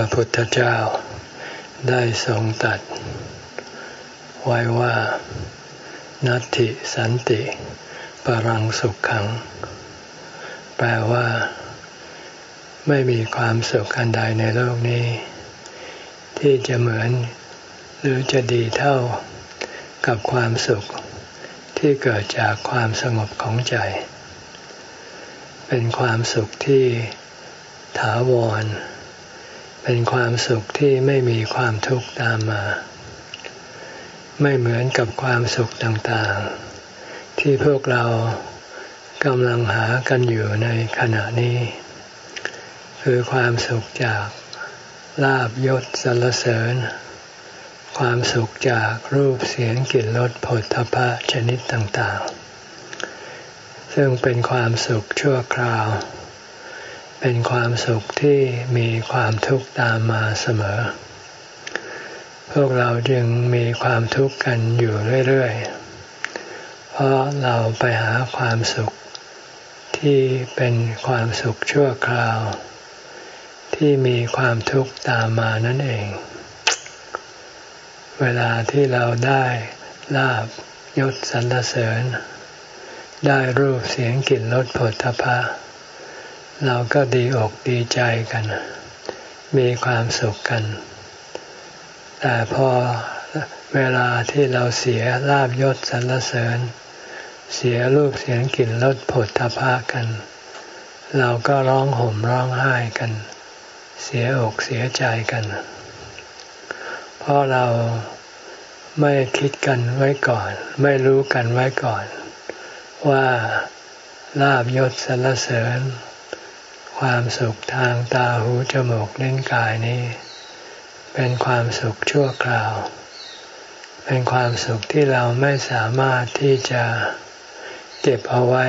ระพุทธเจ้า ได้ทรงตัด ไว้ว่า นัตติสันติ ปรังสุขขัง แปลว่า ไม่มีความสุขอันใดในโลกนี้ ที่จะเหมือน หรือจะดีเท่ากับความสุขที่เกิดจากความสงบของใจ เป็นความสุขที่ถาวร เป็นความสุขที่ไม่มีความทุกข์ตามมา ไม่เหมือนกับความสุขต่างๆ ที่พวกเรากำลังหากันอยู่ในขณะนี้ คือความสุขจากลาบยศสรรเสริญ ความสุขจากรูปเสียงกลิ่นรสผลทพะชนิดต่างๆ ซึ่งเป็นความสุขชั่วคราว เป็นความสุขที่มีความทุกข์ตามมาเสมอ พวกเราจึงมีความทุกข์กันอยู่เรื่อยๆ เพราะเราไปหาความสุขที่เป็นความสุขชั่วคราว ที่มีความทุกข์ตามมานั่นเอง เวลาที่เราได้ลาบยศสรรเสริญ ได้รูปเสียงกลิ่นรสผลทพะ เราก็ดีอกดีใจกัน มีความสุขกัน แต่พอเวลาที่เราเสียลาบยศสรรเสริญ เสียรูปเสียงกลิ่นรสผลทพะกัน เราก็ร้องห่มร้องไห้กัน เสียอกเสียใจกัน เพราะเราไม่คิดกันไว้ก่อน ไม่รู้กันไว้ก่อน ว่าลาบยศสรรเสริญ ความสุขทางตาหูจมูกเลิ้นกายนี้ เป็นความสุขชั่วคราว เป็นความสุขที่เราไม่สามารถที่จะเก็บเอาไว้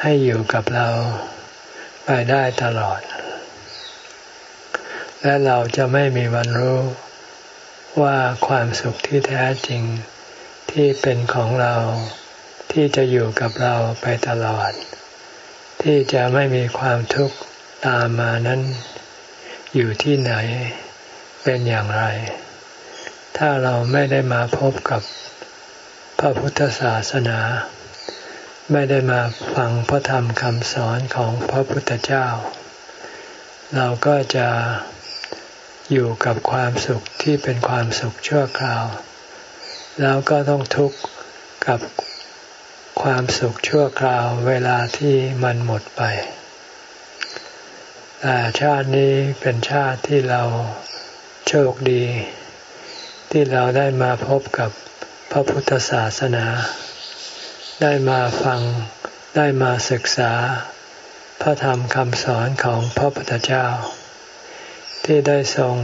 ให้อยู่กับเราไปได้ตลอด และเราจะไม่มีวันรู้ว่าความสุขที่แท้จริงที่เป็นของเราที่จะอยู่กับเราไปตลอด ที่จะไม่มีความทุกข์ตามมานั้น อยู่ที่ไหนเป็นอย่างไร ถ้าเราไม่ได้มาพบกับพระพุทธศาสนา ไม่ได้มาฟังพระธรรมคำสอนของพระพุทธเจ้า เราก็จะอยู่กับความสุขที่เป็นความสุขชั่วคราว แล้วก็ต้องทุกข์กับ ความสุขชั่วคราวเวลาที่มันหมดไปแต่ชาตินี้เป็นชาติที่เราโชคดี ที่เราได้มาพบกับพระพุทธศาสนา ได้มาฟังได้มาศึกษา พระธรรมคำสอนของพระพุทธเจ้า ที่ได้ทรง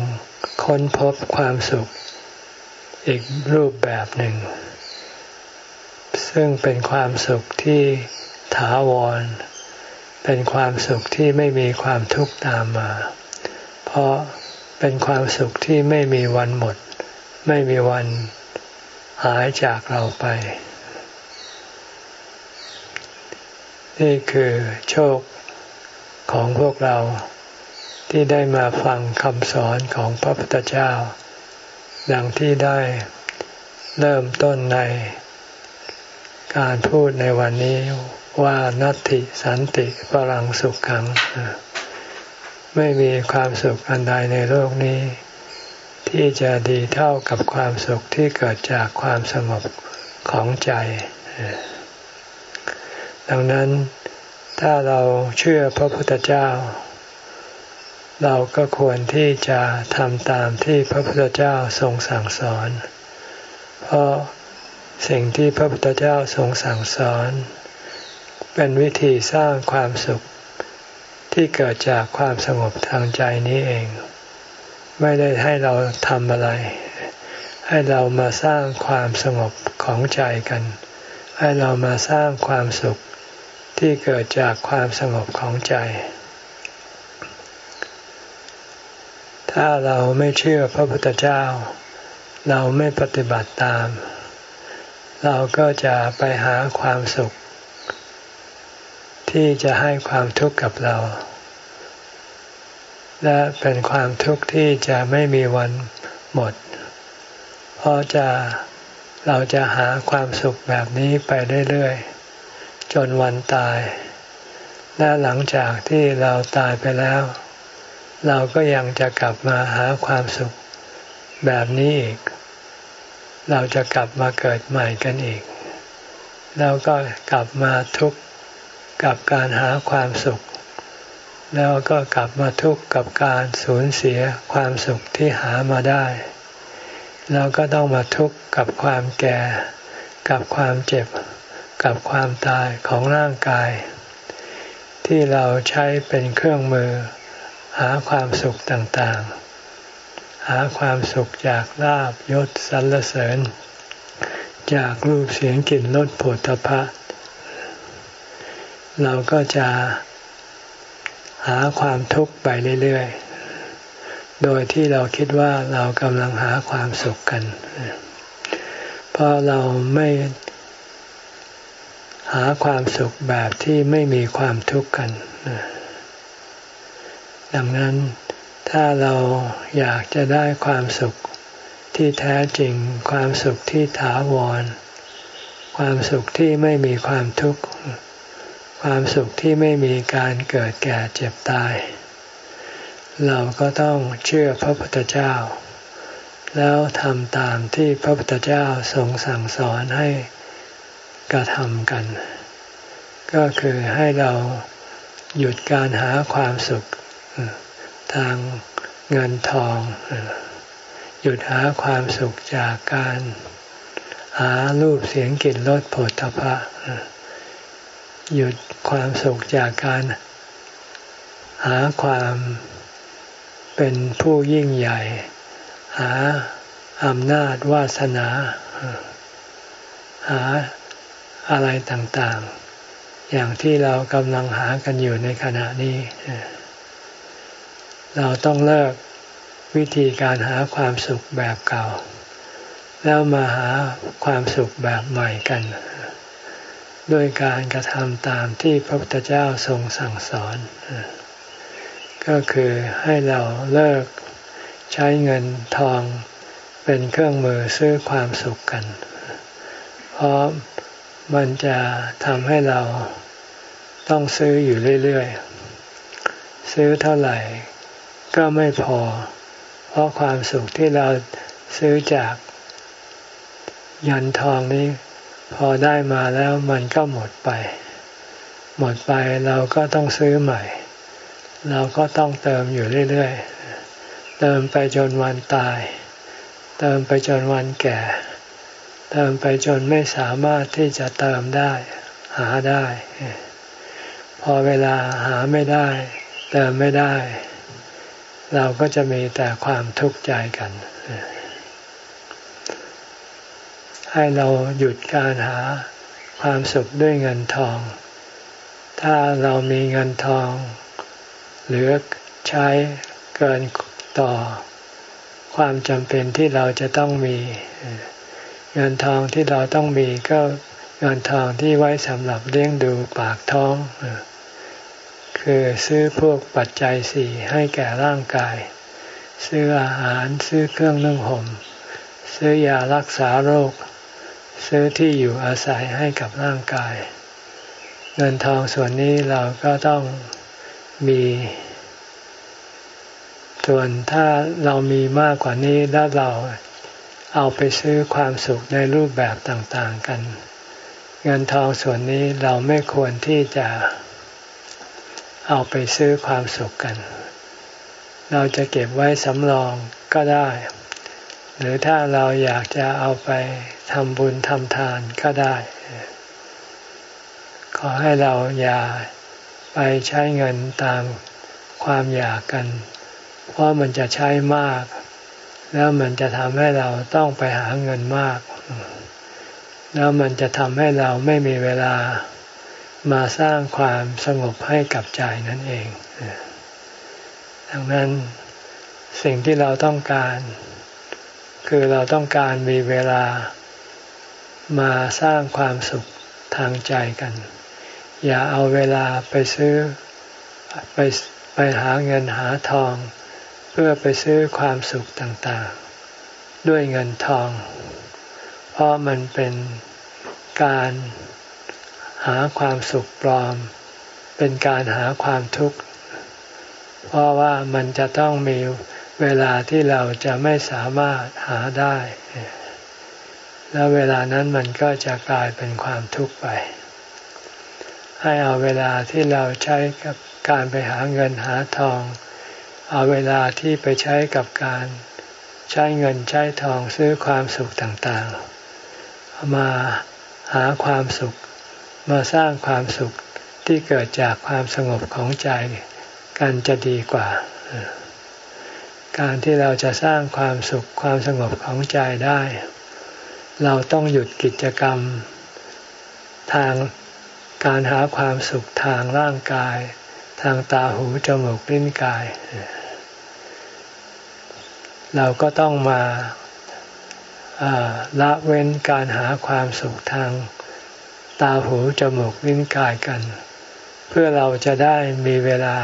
ค้นพบความสุขอีกรูปแบบหนึ่ง ซึ่งเป็นความสุขที่ถาวร เป็นความสุขที่ไม่มีความทุกข์ตามมา เพราะเป็นความสุขที่ไม่มีวันหมด ไม่มีวันหายจากเราไป นี่คือโชคของพวกเราที่ได้มาฟังคำสอนของพระพุทธเจ้า ดังที่ได้เริ่มต้นใน การพูดในวันนี้ว่านัตติสันติปรังสุขขัง ไม่มีความสุขอันใดในโลกนี้ ที่จะดีเท่ากับความสุขที่เกิดจากความสงบของใจ ดังนั้นถ้าเราเชื่อพระพุทธเจ้า เราก็ควรที่จะทำตามที่พระพุทธเจ้าทรงสั่งสอน เพราะ สิ่งที่พระพุทธเจ้าทรงสั่งสอน เป็นวิธีสร้างความสุข ที่เกิดจากความสงบทางใจนี้เอง ไม่ได้ให้เราทำอะไร ให้เรามาสร้างความสงบของใจกัน ให้เรามาสร้างความสุขที่เกิดจากความสงบของใจ ถ้าเราไม่เชื่อพระพุทธเจ้า เราไม่ปฏิบัติตาม เราก็จะไปหาความสุข ที่จะให้ความทุกข์กับเรา และเป็นความทุกข์ที่จะไม่มีวันหมด เพราะจะเราจะหาความสุขแบบนี้ไปเรื่อยๆจนวันตาย และหลังจากที่เราตายไปแล้ว เราก็ยังจะกลับมาหาความสุขแบบนี้อีก เราจะกลับมาเกิดใหม่กันอีก แล้วก็กลับมาทุกข์กับการหาความสุข แล้วก็กลับมาทุกข์กับการสูญเสียความสุขที่หามาได้แล้วก็ต้องมาทุกข์กับความแก่ กับความเจ็บ กับความตายของร่างกาย ที่เราใช้เป็นเครื่องมือ หาความสุขต่างๆ หาความสุขจากลาบยศสรรเสริญ จากรูปเสียงกลิ่นรสผลตภะเราก็จะหาความทุกข์ไปเรื่อยๆ โดยที่เราคิดว่าเรากำลังหาความสุขกัน เพราะเราไม่หาความสุขแบบที่ไม่มีความทุกข์กัน ดังนั้น ถ้าเราอยากจะได้ความสุขที่แท้จริง ความสุขที่ถาวร ความสุขที่ไม่มีความทุกข์ ความสุขที่ไม่มีการเกิดแก่เจ็บตาย เราก็ต้องเชื่อพระพุทธเจ้า แล้วทำตามที่พระพุทธเจ้าทรงสั่งสอนให้กระทำกัน ก็คือให้เราหยุดการหาความสุข ทางเงินทอง หยุดหาความสุขจากการหารูปเสียงกลิ่นรสผลทพะหยุดความสุขจากการหาความเป็นผู้ยิ่งใหญ่ หาอำนาจวาสนา หาอะไรต่างๆ อย่างที่เรากำลังหากันอยู่ในขณะนี้ เราต้องเลิกวิธีการหาความสุขแบบเก่า แล้วมาหาความสุขแบบใหม่กัน ด้วยการกระทำตามที่พระพุทธเจ้าทรงสั่งสอน ก็คือให้เราเลิกใช้เงินทองเป็นเครื่องมือซื้อความสุขกัน เพราะมันจะทำให้เราต้องซื้ออยู่เรื่อยๆ ซื้อเท่าไหร่ ก็ไม่พอ เพราะความสุขที่เราซื้อจากยันทองนี้ พอได้มาแล้วมันก็หมดไป หมดไปเราก็ต้องซื้อใหม่ เราก็ต้องเติมอยู่เรื่อยๆ เติมไปจนวันตาย เติมไปจนวันแก่ เติมไปจนไม่สามารถที่จะเติมได้ หาได้ พอเวลาหาไม่ได้ เติมไม่ได้ เราก็จะมีแต่ความทุกข์ใจกัน ให้เราหยุดการหาความสุขด้วยเงินทอง ถ้าเรามีเงินทอง เหลือใช้เกินต่อความจำเป็นที่เราจะต้องมี เงินทองที่เราต้องมีก็เงินทองที่ไว้สำหรับเลี้ยงดูปากท้อง คือซื้อพวกปัจจัยสี่ให้แก่ร่างกาย ซื้ออาหารซื้อเครื่องนึ่งห่มซื้อยารักษาโรค ซื้อที่อยู่อาศัยให้กับร่างกาย เงินทองส่วนนี้เราก็ต้องมี ส่วนถ้าเรามีมากกว่านี้แล้วเราเอาไปซื้อความสุขในรูปแบบต่างๆกัน เงินทองส่วนนี้เราไม่ควรที่จะ เอาไปซื้อความสุขกัน เราจะเก็บไว้สำรองก็ได้ หรือถ้าเราอยากจะเอาไปทำบุญทำทานก็ได้ ขอให้เราอย่าไปใช้เงินตามความอยากกัน เพราะมันจะใช้มาก แล้วมันจะทำให้เราต้องไปหาเงินมาก แล้วมันจะทำให้เราไม่มีเวลา มาสร้างความสงบให้กับใจนั่นเอง ดังนั้นสิ่งที่เราต้องการ คือเราต้องการมีเวลามาสร้างความสุขทางใจกัน อย่าเอาเวลาไปซื้อไปไปหาเงินหาทอง เพื่อไปซื้อความสุขต่างๆ ด้วยเงินทอง เพราะมันเป็นการ หาความสุขปลอม เป็นการหาความทุกข์ เพราะว่ามันจะต้องมีเวลาที่เราจะไม่สามารถหาได้ แล้วเวลานั้นมันก็จะกลายเป็นความทุกข์ไป ให้เอาเวลาที่เราใช้กับการไปหาเงินหาทอง เอาเวลาที่ไปใช้กับการใช้เงินใช้ทองซื้อความสุขต่างๆ มาหาความสุข มาสร้างความสุขที่เกิดจากความสงบของใจกันจะดีกว่า การที่เราจะสร้างความสุขความสงบของใจได้ เราต้องหยุดกิจกรรม ทางการหาความสุขทางร่างกาย ทางตาหูจมูกลิ้นกาย เราก็ต้องมาละเว้นการหาความสุขทาง ตาหูจมูกลิ้นกายกัน เพื่อเราจะได้มีเวลา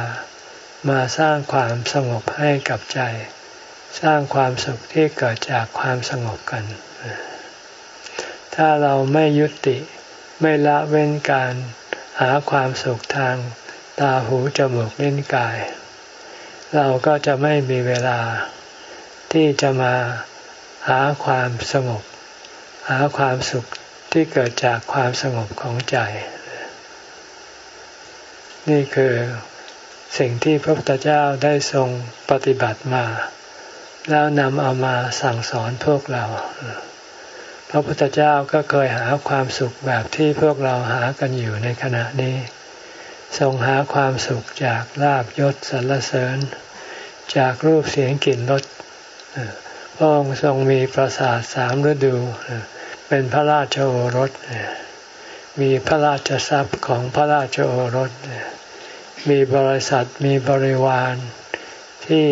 มาสร้างความสงบให้กับใจ สร้างความสุขที่เกิดจากความสงบกัน ถ้าเราไม่ยุติไม่ละเว้นการหาความสุขทางตาหูจมูกลิ้นกาย เราก็จะไม่มีเวลาที่จะมาหาความสงบ หาความสุข ที่เกิดจากความสงบของใจ นี่คือสิ่งที่พระพุทธเจ้าได้ทรงปฏิบัติมา แล้วนำเอามาสั่งสอนพวกเรา พระพุทธเจ้าก็เคยหาความสุขแบบที่พวกเราหากันอยู่ในขณะนี้ ทรงหาความสุขจากลาบยศสรรเสริญ จากรูปเสียงกลิ่นรสพระองค์ทรงมีประสาทสามฤดู เป็นพระราชโอรส มีพระราชทรัพย์ของพระราชโอรส มีบริษัทมีบริวารที่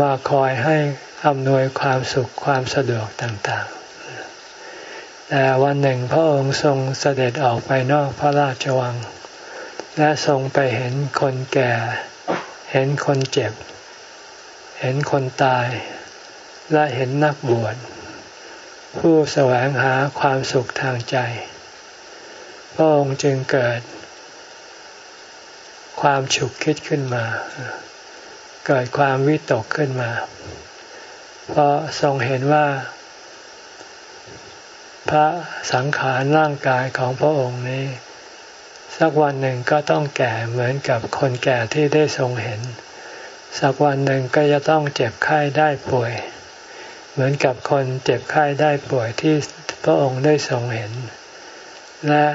มาคอยให้อำนวยความสุขความสะดวกต่างๆ แต่วันหนึ่งพระองค์ทรงเสด็จออกไปนอกพระราชวัง และทรงไปเห็นคนแก่ เห็นคนเจ็บ เห็นคนตาย และเห็นนักบวช ผู้แสวงหาความสุขทางใจ พระองค์จึงเกิด ความฉุกคิดขึ้นมา เกิดความวิตกขึ้นมา เพราะทรงเห็นว่า พระสังขารร่างกายของพระองค์นี้ สักวันหนึ่งก็ต้องแก่เหมือนกับคนแก่ที่ได้ทรงเห็น สักวันหนึ่งก็จะต้องเจ็บไข้ได้ป่วย เหมือนกับคนเจ็บไข้ได้ป่วยที่พระองค์ได้ทรงเห็น และ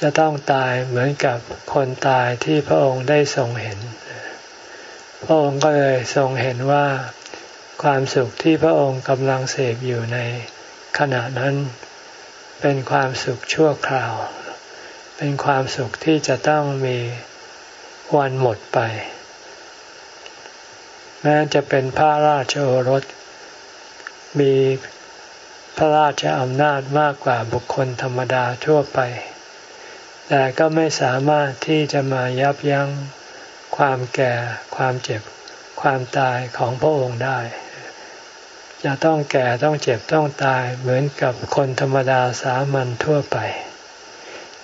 จะต้องตายเหมือนกับคนตายที่พระองค์ได้ทรงเห็น พระองค์ก็เลยทรงเห็นว่าความสุขที่พระองค์กำลังเสพอยู่ในขณะนั้น เป็นความสุขชั่วคราว เป็นความสุขที่จะต้องมีวันหมดไป แม้จะเป็นพระราชโอรส มีพระราชอำนาจมากกว่าบุคคลธรรมดาทั่วไป แต่ก็ไม่สามารถที่จะมายับยั้งความแก่ ความเจ็บ ความตายของพระองค์ได้ จะต้องแก่ต้องเจ็บต้องตายเหมือนกับคนธรรมดาสามัญทั่วไป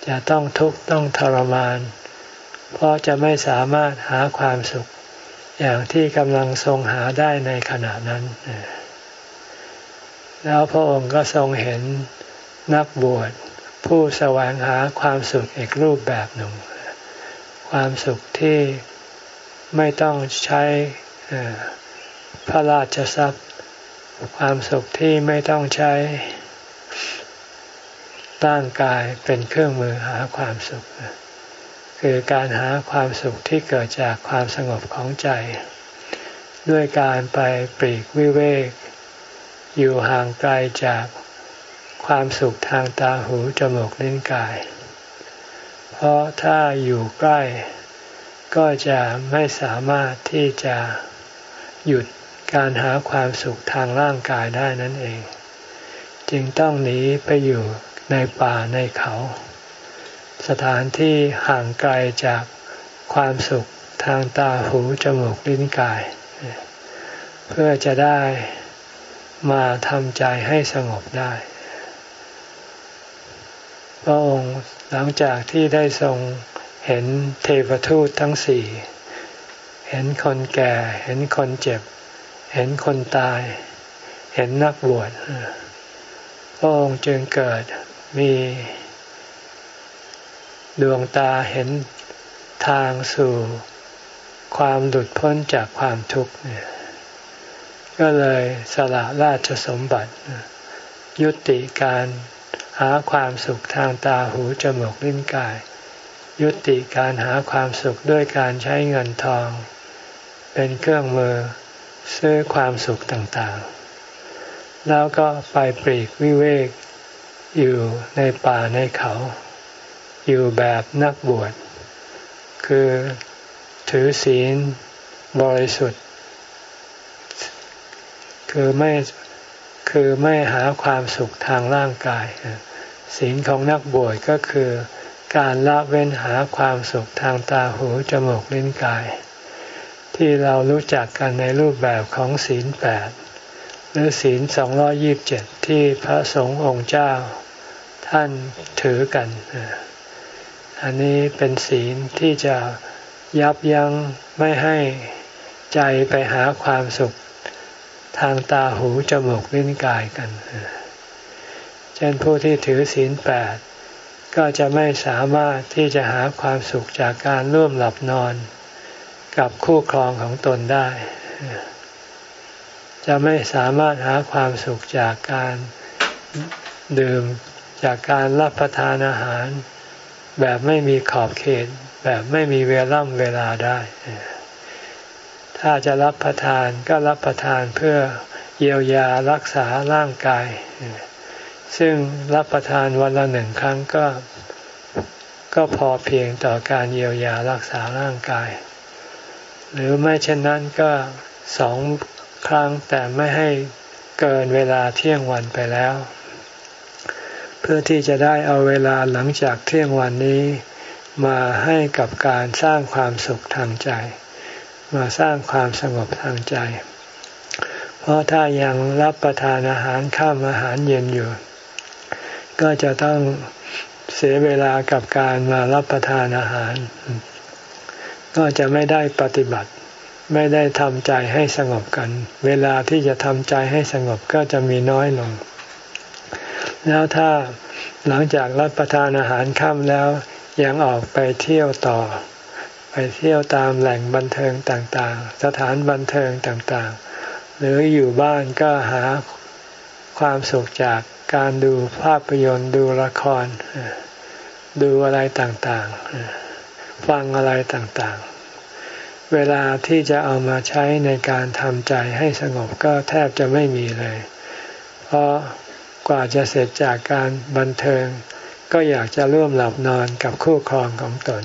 จะต้องทุกข์ต้องทรมาน เพราะจะไม่สามารถหาความสุข อย่างที่กำลังทรงหาได้ในขณะนั้น แล้วพระองค์ก็ทรงเห็นนักบวชผู้แสวงหาความสุขอีกรูปแบบหนึ่ง ความสุขที่ไม่ต้องใช้พระราชทรัพย์ ความสุขที่ไม่ต้องใช้ร่างกายเป็นเครื่องมือหาความสุข คือการหาความสุขที่เกิดจากความสงบของใจ ด้วยการไปปรีกวิเวก อยู่ห่างไกลจากความสุขทางตาหูจมูกลิ้นกาย เพราะถ้าอยู่ใกล้ ก็จะไม่สามารถที่จะหยุดการหาความสุขทางร่างกายได้นั่นเอง จึงต้องหนีไปอยู่ในป่าในเขา สถานที่ห่างไกลจากความสุขทางตาหูจมูกลิ้นกาย เพื่อจะได้ มาทำใจให้สงบได้ พระองค์หลังจากที่ได้ทรงเห็นเทวทูตทั้งสี่ เห็นคนแก่ เห็นคนเจ็บ เห็นคนตาย เห็นนักบวช พระองค์จึงเกิดมีดวงตาเห็นทางสู่ความหลุดพ้นจากความทุกข์เนี่ย ก็เลยสละราชสมบัติ ยุติการหาความสุขทางตาหูจมูกลิ้นกาย ยุติการหาความสุขด้วยการใช้เงินทอง เป็นเครื่องมือซื้อความสุขต่างๆ แล้วก็ไปปรีกวิเวกอยู่ในป่าในเขา อยู่แบบนักบวช คือถือศีลบริสุทธิ์ คือไม่คือไม่หาความสุขทางร่างกาย ศีลของนักบวชก็คือการละเว้นหาความสุขทางตาหูจมูกลิ้นกาย ที่เรารู้จักกันในรูปแบบของศีลแปดหรือศีลสองร้อยิบเจ็ดที่พระสงฆ์องค์เจ้า ท่านถือกัน อันนี้เป็นศีลที่จะยับยั้งไม่ให้ใจไปหาความสุข ทางตาหูจมูกลิ้นกายกัน เช่นผู้ที่ถือศีลแปดก็จะไม่สามารถที่จะหาความสุขจากการร่วมหลับนอน กับคู่ครองของตนได้ จะไม่สามารถหาความสุขจากการดื่มจากการรับประทานอาหาร แบบไม่มีขอบเขต แบบไม่มีเวล่ำเวลาได้ ถ้าจะรับประทานก็รับประทานเพื่อเยียวยารักษาร่างกาย ซึ่งรับประทานวันละหนึ่งครั้งก็ ก็พอเพียงต่อการเยียวยารักษาร่างกาย หรือไม่เช่นนั้นก็สองครั้งแต่ไม่ให้เกินเวลาเที่ยงวันไปแล้ว เพื่อที่จะได้เอาเวลาหลังจากเที่ยงวันนี้ มาให้กับการสร้างความสุขทางใจ มาสร้างความสงบทางใจ เพราะถ้ายังรับประทานอาหารข้ามอาหารเย็นอยู่ ก็จะต้องเสียเวลากับการมารับประทานอาหาร ก็จะไม่ได้ปฏิบัติ ไม่ได้ทำใจให้สงบกัน เวลาที่จะทำใจให้สงบก็จะมีน้อยลง แล้วถ้าหลังจากรับประทานอาหารค่ำแล้วยังออกไปเที่ยวต่อ ไปเที่ยวตามแหล่งบันเทิงต่างๆ สถานบันเทิงต่างๆ หรืออยู่บ้านก็หาความสุขจากการดูภาพยนตร์ดูละคร ดูอะไรต่างๆ ฟังอะไรต่างๆ เวลาที่จะเอามาใช้ในการทำใจให้สงบก็แทบจะไม่มีเลย เพราะกว่าจะเสร็จจากการบันเทิง ก็อยากจะร่วมหลับนอนกับคู่ครองของตน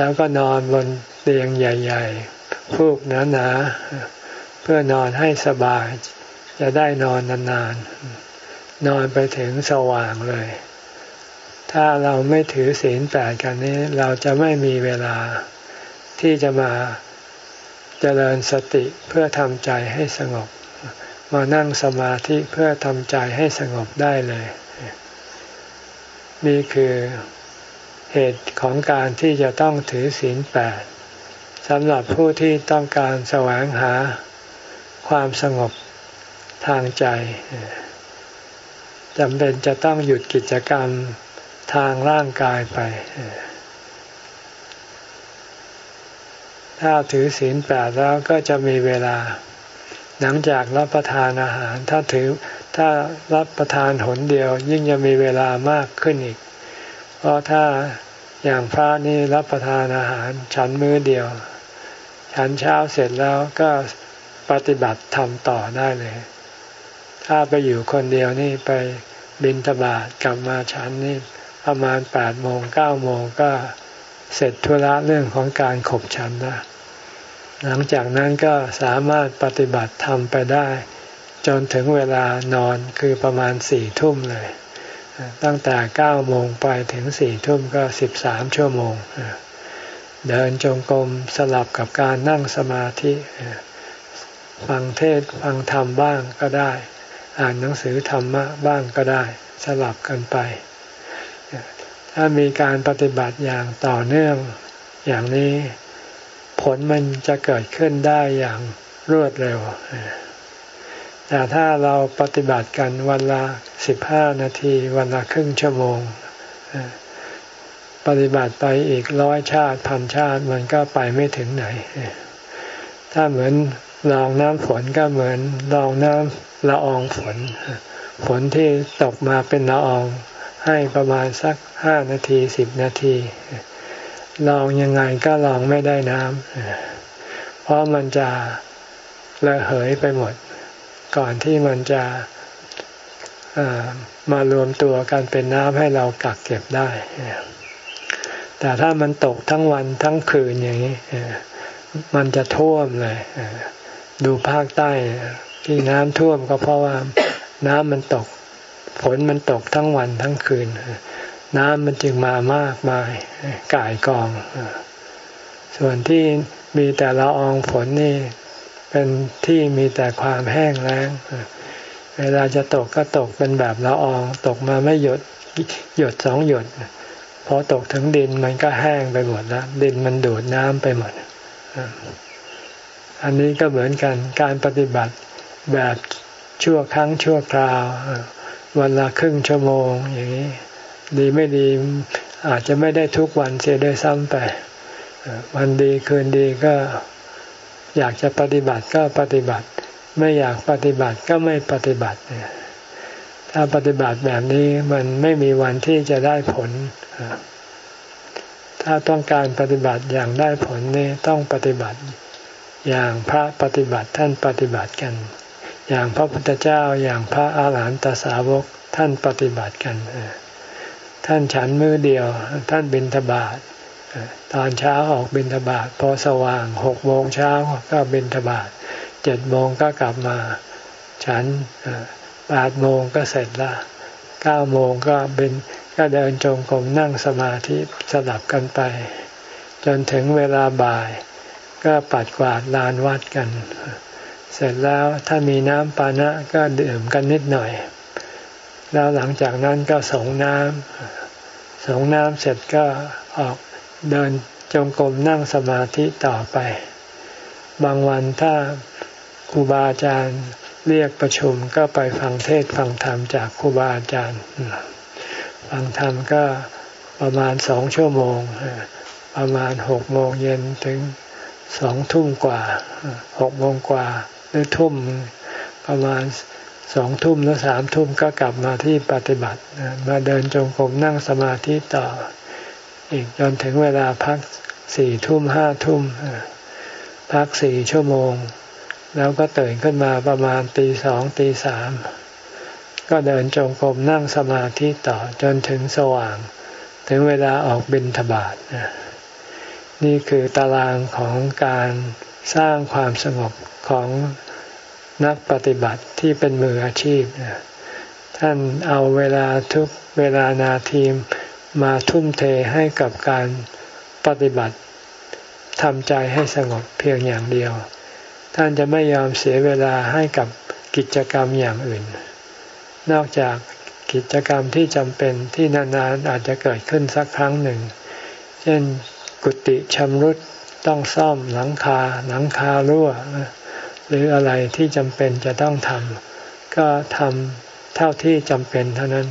แล้วก็นอนบนเตียงใหญ่ ๆ ฟูกหนาๆ เพื่อนอนให้สบาย จะได้นอนนานๆ นอนไปถึงสว่างเลย ถ้าเราไม่ถือศีลแปดกันนี้ เราจะไม่มีเวลาที่จะมาเจริญสติเพื่อทำใจให้สงบ มานั่งสมาธิเพื่อทำใจให้สงบได้เลย นี่คือ เหตุของการที่จะต้องถือศีลแปดสำหรับผู้ที่ต้องการแสวงหาความสงบทางใจจำเป็นจะต้องหยุดกิจกรรมทางร่างกายไป ถ้าถือศีลแปดแล้วก็จะมีเวลา หลังจากรับประทานอาหาร ถ้าถือถ้ารับประทานหนเดียวยิ่งจะมีเวลามากขึ้นอีก เพราะถ้าอย่างพระนี่รับประทานอาหาร ฉันมื้อเดียว ฉันเช้าเสร็จแล้วก็ปฏิบัติทำต่อได้เลย ถ้าไปอยู่คนเดียวนี่ไปบินทบาทกลับมาฉันนี่ประมาณแปดโมงเก้าโมงก็เสร็จธุระเรื่องของการขบฉันนะหลังจากนั้นก็สามารถปฏิบัติทำไปได้ จนถึงเวลานอนคือประมาณสี่ทุ่มเลย ตั้งแต่เก้าโมงไปถึงสี่ทุ่มก็สิบสามชั่วโมง เดินจงกรมสลับกับการนั่งสมาธิฟังเทศฟังธรรมบ้างก็ได้ อ่านหนังสือธรรมะบ้างก็ได้ สลับกันไป ถ้ามีการปฏิบัติอย่างต่อเนื่องอย่างนี้ผลมันจะเกิดขึ้นได้อย่างรวดเร็ว แต่ถ้าเราปฏิบัติกันวันละสิบห้านาที วันละครึ่งชั่วโมง ปฏิบัติไปอีกร้อยชาติพันชาติมันก็ไปไม่ถึงไหน ถ้าเหมือนลองน้ำฝนก็เหมือนลองน้ำละอองฝน ฝนที่ตกมาเป็นละอองให้ประมาณสักห้านาทีสิบนาทีลองยังไงก็ลองไม่ได้น้ำเพราะมันจะระเหยไปหมด ก่อนที่มันจะมารวมตัวกันเป็นน้ำให้เรากักเก็บได้ แต่ถ้ามันตกทั้งวันทั้งคืนอย่างนี้ มันจะท่วมเลย ดูภาคใต้ที่น้ำท่วมก็เพราะว่าน้ำมันตก ฝนมันตกทั้งวันทั้งคืน น้ำมันจึงมามากมายก่ายกอง ส่วนที่มีแต่ละอองฝนนี่ เป็นที่มีแต่ความแห้งแล้ง เวลาจะตกก็ตกเป็นแบบละออง ตกมาไม่หยดหยดสองหยดพอตกถึงดินมันก็แห้งไปหมดแล้ว ดินมันดูดน้ำไปหมด อันนี้ก็เหมือนกันการปฏิบัติแบบชั่วครั้งชั่วคราว วันละครึ่งชั่วโมงอย่างนี้ ดีไม่ดีอาจจะไม่ได้ทุกวันเสียด้วยซ้ำไป วันดีคืนดีก็ อยากจะปฏิบัติก็ปฏิบัติ ไม่อยากปฏิบัติก็ไม่ปฏิบัติถ้าปฏิบัติแบบนี้มันไม่มีวันที่จะได้ผล ถ้าต้องการปฏิบัติอย่างได้ผลนี่ต้องปฏิบัติ อย่างพระปฏิบัติท่านปฏิบัติกัน อย่างพระพุทธเจ้าอย่างพระอาหารหันตสาวกท่านปฏิบัติกัน ท่านฉันมือเดียว ท่านบินทบาท ตอนเช้าออกบินทบาทพอสว่างหกโมงเช้าก็บินทบาทเจ็ดโมงก็กลับมา ฉันแปดโมงก็เสร็จละเก้าโมงก็บินก็เดินจงกรมนั่งสมาธิสลับกันไป จนถึงเวลาบ่าย ก็ปัดกวาดลานวัดกัน เสร็จแล้วถ้ามีน้ำปานะก็ดื่มกันนิดหน่อย แล้วหลังจากนั้นก็สงน้ำสงน้ำเสร็จก็ออก เดินจงกรมนั่งสมาธิต่อไป บางวันถ้าครูบาอาจารย์เรียกประชุมก็ไปฟังเทศฟังธรรมจากครูบาอาจารย์ ฟังธรรมก็ประมาณสองชั่วโมง ประมาณหกโมงเย็นถึงสองทุ่มกว่าหกโมงกว่าหรือทุ่มประมาณสองทุ่มหรือสามทุ่มก็กลับมาที่ปฏิบัติมาเดินจงกรมนั่งสมาธิต่อ อีกจนถึงเวลาพักสี่ทุ่มห้าทุ่มพักสี่ชั่วโมง แล้วก็ตื่นขึ้นมาประมาณตีสองตีสามก็เดินจงกรมนั่งสมาธิต่อจนถึงสว่าง ถึงเวลาออกบินทบาทนี่คือตารางของการสร้างความสงบของนักปฏิบัติที่เป็นมืออาชีพ ท่านเอาเวลาทุกเวลานาที มาทุ่มเทให้กับการปฏิบัติทำใจให้สงบเพียงอย่างเดียว ท่านจะไม่ยอมเสียเวลาให้กับกิจกรรมอย่างอื่น นอกจากกิจกรรมที่จำเป็นที่นานๆอาจจะเกิดขึ้นสักครั้งหนึ่ง เช่นกุฏิชำรุดต้องซ่อมหลังคาหลังคารั่ว หรืออะไรที่จำเป็นจะต้องทำก็ทำเท่าที่จำเป็นเท่านั้น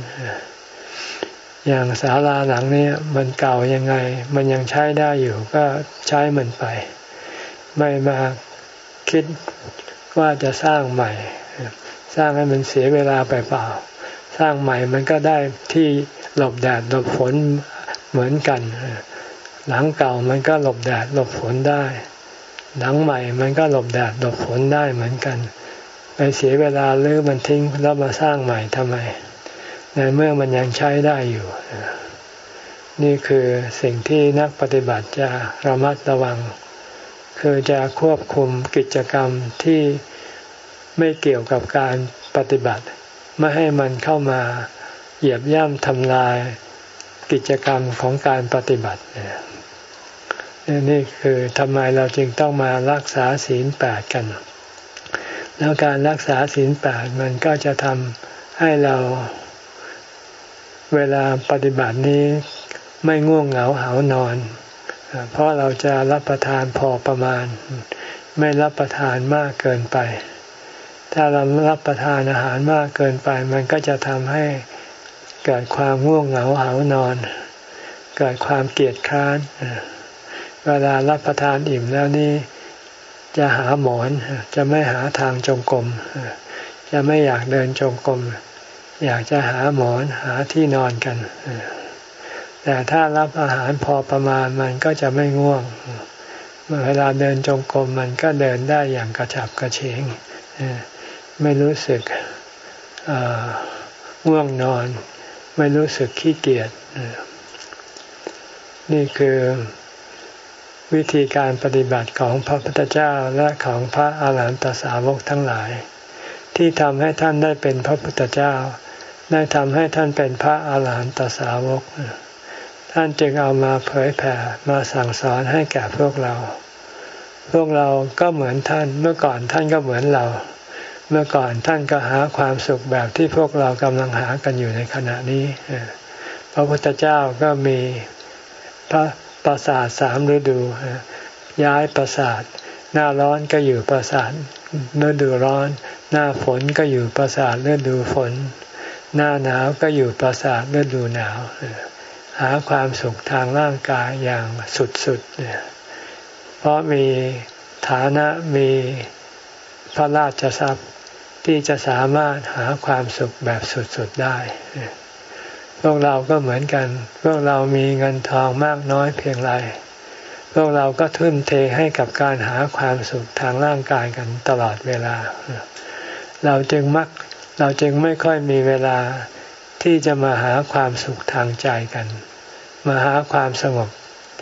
อย่างศาลาหลังนี้มันเก่ายังไง มันยังใช้ได้อยู่ก็ใช้มันไป ไม่มาคิดว่าจะสร้างใหม่ สร้างให้มันเสียเวลาไปเปล่า สร้างใหม่มันก็ได้ที่หลบแดดหลบฝนเหมือนกัน หลังเก่ามันก็หลบแดดหลบฝนได้ หลังใหม่มันก็หลบแดดหลบฝนได้เหมือนกัน ไปเสียเวลาลื้อมันทิ้งแล้วมาสร้างใหม่ทำไม ในเมื่อมันยังใช้ได้อยู่ นี่คือสิ่งที่นักปฏิบัติจะระมัดระวัง คือจะควบคุมกิจกรรมที่ไม่เกี่ยวกับการปฏิบัติ ไม่ให้มันเข้ามาเหยียบย่ำทำลายกิจกรรมของการปฏิบัตินี่คือทำไมเราจึงต้องมารักษาศีลแปดกัน แล้วการรักษาศีลแปดมันก็จะทำให้เรา เวลาปฏิบัตินี้ไม่ง่วงเหงาหานอน เพราะเราจะรับประทานพอประมาณ ไม่รับประทานมากเกินไป ถ้าเรารับประทานอาหารมากเกินไป มันก็จะทำให้เกิดความง่วงเหงาหานอน เกิดความเกียดคร้านเวลารับประทานอิ่มแล้วนี่จะหาหมอนจะไม่หาทางจงกรมจะไม่อยากเดินจงกรม อยากจะหาหมอนหาที่นอนกัน แต่ถ้ารับอาหารพอประมาณมันก็จะไม่ง่วง เวลาเดินจงกรมมันก็เดินได้อย่างกระฉับกระเฉง ไม่รู้สึกง่วงนอน ไม่รู้สึกขี้เกียจนี่คือวิธีการปฏิบัติของพระพุทธเจ้าและของพระอาหารหันตสาวกทั้งหลาย ที่ทำให้ท่านได้เป็นพระพุทธเจ้า ได้ทำให้ท่านเป็นพระอาหารหันตสาวก ท่านจึงเอามาเผยแผ่มาสั่งสอนให้แก่พวกเรา พวกเราก็เหมือนท่านเมื่อก่อนท่านก็เหมือนเรา เมื่อก่อนท่านก็หาความสุขแบบที่พวกเรากำลังหากันอยู่ในขณะนี้พระพุทธเจ้าก็มีพระปราสาทสามฤดู ย้ายปราสาท หน้าร้อนก็อยู่ปราสาทฤดูร้อน หน้าฝนก็อยู่ปราสาทฤดูฝน หน้าหนาวก็อยู่ปราสาทฤดูหนาว หาความสุขทางร่างกายอย่างสุดๆเนี่ยเพราะมีฐานะมีพระราชทรัพย์ที่จะสามารถหาความสุขแบบสุดๆได้ พวกเราก็เหมือนกัน พวกเรามีเงินทองมากน้อยเพียงไร พวกเราก็ทุ่มเทให้กับการหาความสุขทางร่างกายกันตลอดเวลา เราจึงมัก เราจึงไม่ค่อยมีเวลาที่จะมาหาความสุขทางใจกัน มาหาความสงบ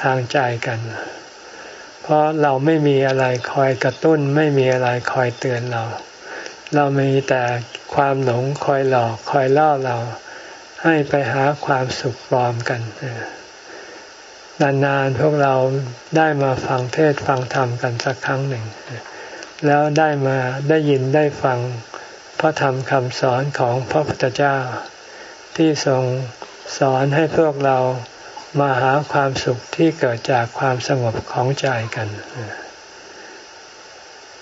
ทางใจกัน เพราะเราไม่มีอะไรคอยกระตุ้น ไม่มีอะไรคอยเตือนเรา เรามีแต่ความหลงคอยหลอกคอยล่อเรา ให้ไปหาความสุขปลอมกันนานๆพวกเราได้มาฟังเทศฟังธรรมกันสักครั้งหนึ่ง แล้วได้มาได้ยินได้ฟัง พระธรรมคำสอนของพระพุทธเจ้า ที่ทรงสอนให้พวกเรามาหาความสุขที่เกิดจากความสงบของใจกัน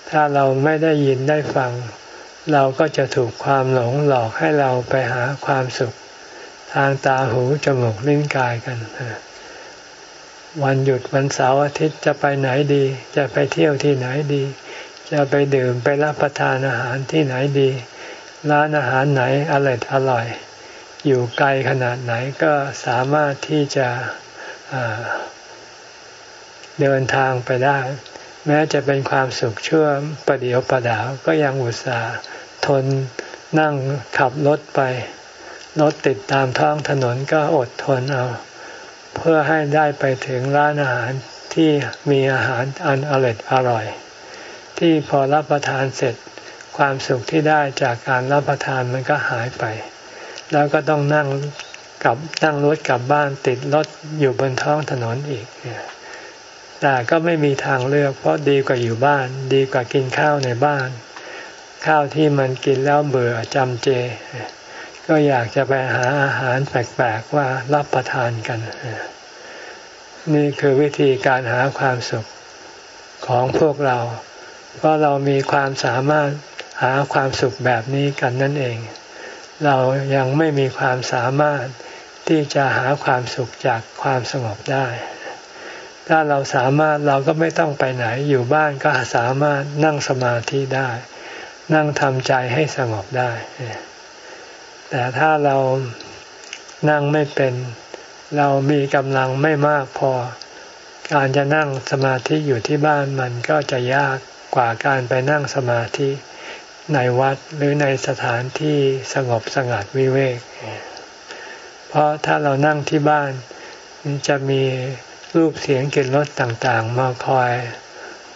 ถ้าเราไม่ได้ยินได้ฟัง เราก็จะถูกความหลงหลอกให้เราไปหาความสุข ทางตาหูจมูกลิ้นกายกัน วันหยุดวันเสาร์อาทิตย์จะไปไหนดี จะไปเที่ยวที่ไหนดี จะไปดื่มไปรับประทานอาหารที่ไหนดี ร้านอาหารไหนอร่อยอร่อย อยู่ไกลขนาดไหนก็สามารถที่จะเดินทางไปได้ แม้จะเป็นความสุขชั่วประเดียวประดาวก็ยังอุตส่าห์ทนนั่งขับรถไป รถติดตามท้องถนนก็อดทนเอา เพื่อให้ได้ไปถึงร้านอาหารที่มีอาหารอันอร่อยอร่อย ที่พอรับประทานเสร็จ ความสุขที่ได้จากการรับประทานมันก็หายไป แล้วก็ต้องนั่งกับนั่งรถกลับบ้านติดรถอยู่บนท้องถนนอีกแต่ก็ไม่มีทางเลือก เพราะดีกว่าอยู่บ้าน ดีกว่ากินข้าวในบ้าน ข้าวที่มันกินแล้วเบื่อจำเจ ก็อยากจะไปหาอาหารแปลกๆว่ารับประทานกัน นี่คือวิธีการหาความสุขของพวกเรา เพราะเรามีความสามารถหาความสุขแบบนี้กันนั่นเอง เรายังไม่มีความสามารถที่จะหาความสุขจากความสงบได้ ถ้าเราสามารถเราก็ไม่ต้องไปไหนอยู่บ้านก็สามารถนั่งสมาธิได้ นั่งทำใจให้สงบได้ แต่ถ้าเรานั่งไม่เป็น เรามีกำลังไม่มากพอ การจะนั่งสมาธิอยู่ที่บ้านมันก็จะยาก กว่าการไปนั่งสมาธิในวัดหรือในสถานที่สงบสงัดวิเวก เพราะถ้าเรานั่งที่บ้านจะมีรูปเสียงกลิ่นรสต่างๆ มาคอย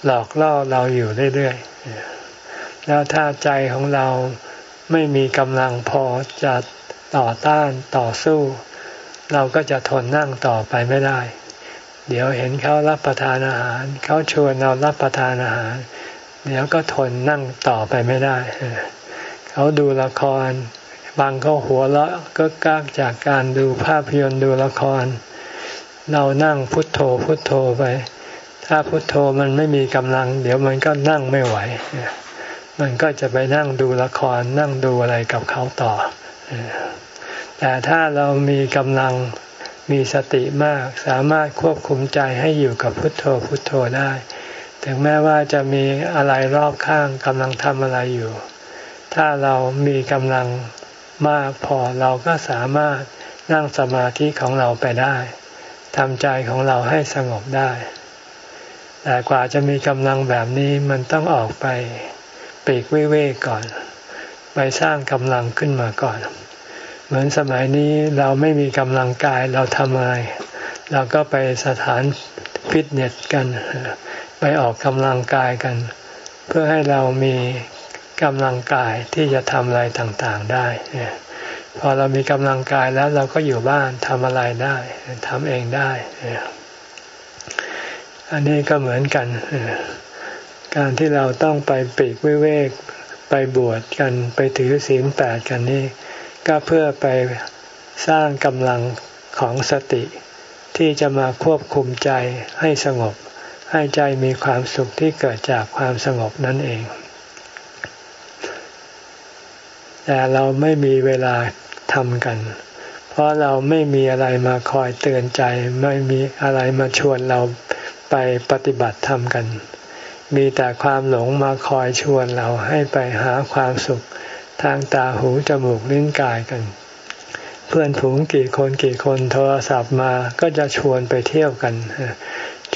หลอกล่อเราอยู่เรื่อยๆ แล้วถ้าใจของเราไม่มีกำลังพอจะต่อต้านต่อสู้ เราก็จะทนนั่งต่อไปไม่ได้ เดี๋ยวเห็นเขารับประทานอาหาร เขาชวนเรารับประทานอาหาร เดี๋ยวก็ทนนั่งต่อไปไม่ได้ เขาดูละคร บางเขาหัวเราะก็กากจากการดูภาพยนตร์ดูละคร เรานั่งพุทโธพุทโธไป ถ้าพุทโธมันไม่มีกำลัง เดี๋ยวมันก็นั่งไม่ไหว มันก็จะไปนั่งดูละครนั่งดูอะไรกับเขาต่อ แต่ถ้าเรามีกำลังมีสติมากสามารถควบคุมใจให้อยู่กับพุทโธพุทโธได้ ถึงแม้ว่าจะมีอะไรรอบข้างกำลังทำอะไรอยู่ ถ้าเรามีกำลังมากพอเราก็สามารถนั่งสมาธิของเราไปได้ทำใจของเราให้สงบได้ แต่กว่าจะมีกำลังแบบนี้มันต้องออกไปปีกวิเวกก่อน ไปสร้างกำลังขึ้นมาก่อน เหมือนสมัยนี้เราไม่มีกำลังกายเราทำอะไร เราก็ไปสถานฟิตเนสกัน ไปออกกำลังกายกัน เพื่อให้เรามีกำลังกายที่จะทำอะไรต่างๆได้พอเรามีกำลังกายแล้วเราก็อยู่บ้านทำอะไรได้ทำเองได้ อันนี้ก็เหมือนกัน การที่เราต้องไปปีกวิเวกไปบวชกันไปถือศีลแปดกันนี่ ก็เพื่อไปสร้างกำลังของสติ ที่จะมาควบคุมใจให้สงบ ให้ใจมีความสุขที่เกิดจากความสงบนั่นเอง แต่เราไม่มีเวลาทำกัน เพราะเราไม่มีอะไรมาคอยเตือนใจ ไม่มีอะไรมาชวนเราไปปฏิบัติธรรมกัน มีแต่ความหลงมาคอยชวนเราให้ไปหาความสุขทางตาหูจมูกลิ้นกายกัน เพื่อนฝูงกี่คนกี่คนโทรศัพท์มาก็จะชวนไปเที่ยวกัน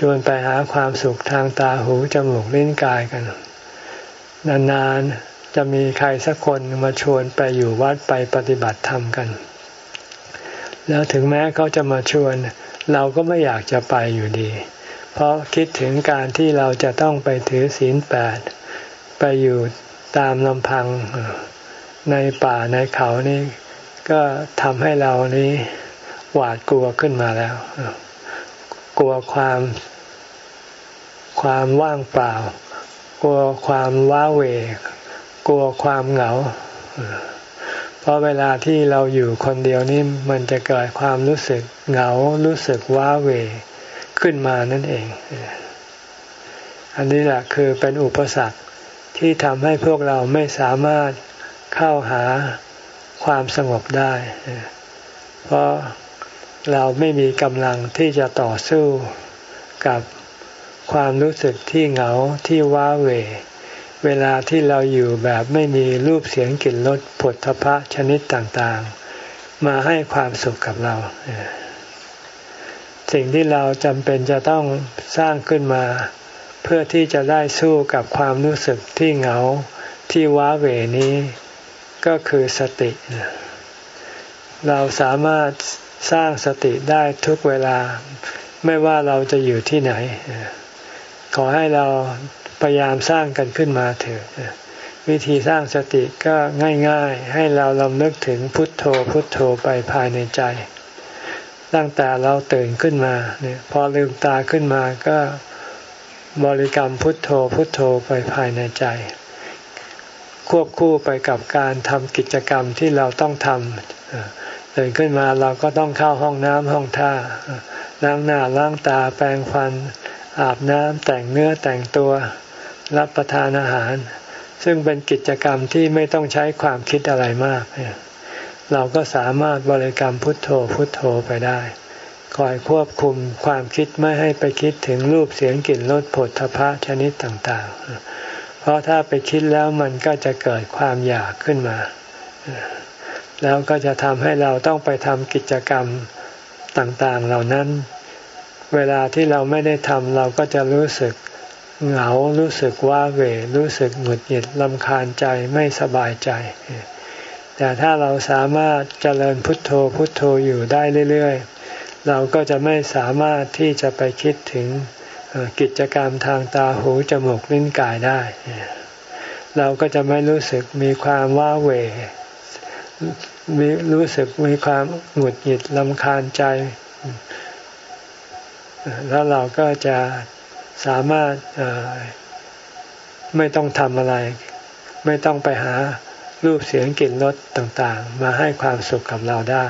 วนไปหาความสุขทางตาหูจมูกลิ้นกายกัน นานๆ จะมีใครสักคนมาชวนไปอยู่วัดไปปฏิบัติธรรมกัน แล้วถึงแม้เขาจะมาชวน เราก็ไม่อยากจะไปอยู่ดี เพราะคิดถึงการที่เราจะต้องไปถือศีลแปดไปอยู่ตามลำพังในป่าในเขานี่ก็ทำให้เรานี้หวาดกลัวขึ้นมาแล้ว กลัวความ ความว่างเปล่า กลัวความว้าเหวกลัวความเหงา เพราะเวลาที่เราอยู่คนเดียวนี่มันจะเกิดความรู้สึกเหงารู้สึกว้าเหวขึ้นมานั่นเอง อันนี้แหละคือเป็นอุปสรรคที่ทำให้พวกเราไม่สามารถเข้าหาความสงบได้ เพราะเราไม่มีกำลังที่จะต่อสู้กับ ความรู้สึกที่เหงาที่ว้าเหวเวลาที่เราอยู่แบบไม่มีรูปเสียงกลิ่นรสผลทพะชนิดต่างๆ มาให้ความสุขกับเรา สิ่งที่เราจำเป็นจะต้องสร้างขึ้นมา เพื่อที่จะได้สู้กับความรู้สึกที่เหงาที่ว้าเหวนี้ ก็คือสติ เราสามารถสร้างสติได้ทุกเวลา ไม่ว่าเราจะอยู่ที่ไหน ขอให้เราพยายามสร้างกันขึ้นมาเถิดวิธีสร้างสติก็ง่ายๆ ให้เราลำนึกถึงพุทโธพุทโธไปภายในใจ ตั้งแต่เราตื่นขึ้นมาเนี่ยพอลืมตาขึ้นมาก็บริกรรมพุทโธพุทโธไปภายในใจ ควบคู่ไปกับการทำกิจกรรมที่เราต้องทำตื่นขึ้นมาเราก็ต้องเข้าห้องน้ำห้องท่าล้างหน้าล้างตาแปรงฟัน อาบน้ำแต่งเนื้อแต่งตัวรับประทานอาหาร ซึ่งเป็นกิจกรรมที่ไม่ต้องใช้ความคิดอะไรมาก เราก็สามารถบริกรรมพุทโธพุทโธไปได้ คอยควบคุมความคิดไม่ให้ไปคิดถึงรูปเสียงกลิ่นรสผลทพะชนิดต่างๆ เพราะถ้าไปคิดแล้วมันก็จะเกิดความอยากขึ้นมา แล้วก็จะทำให้เราต้องไปทำกิจกรรมต่างๆเหล่านั้น เวลาที่เราไม่ได้ทำเราก็จะรู้สึกเหงารู้สึกว่าเวรู้สึกหงุดหงิดลำคาญใจไม่สบายใจ แต่ถ้าเราสามารถเจริญพุทโธพุทโธอยู่ได้เรื่อยๆ เราก็จะไม่สามารถที่จะไปคิดถึงกิจกรรมทางตาหูจมูกลิ้นกายได้ เราก็จะไม่รู้สึกมีความว้าเวมีรู้สึกมีความหงุดหงิดลำคาญใจ แล้วเราก็จะสามารถไม่ต้องทำอะไร ไม่ต้องไปหารูปเสียงกลิ่นรสต่างๆ มาให้ความสุขกับเราได้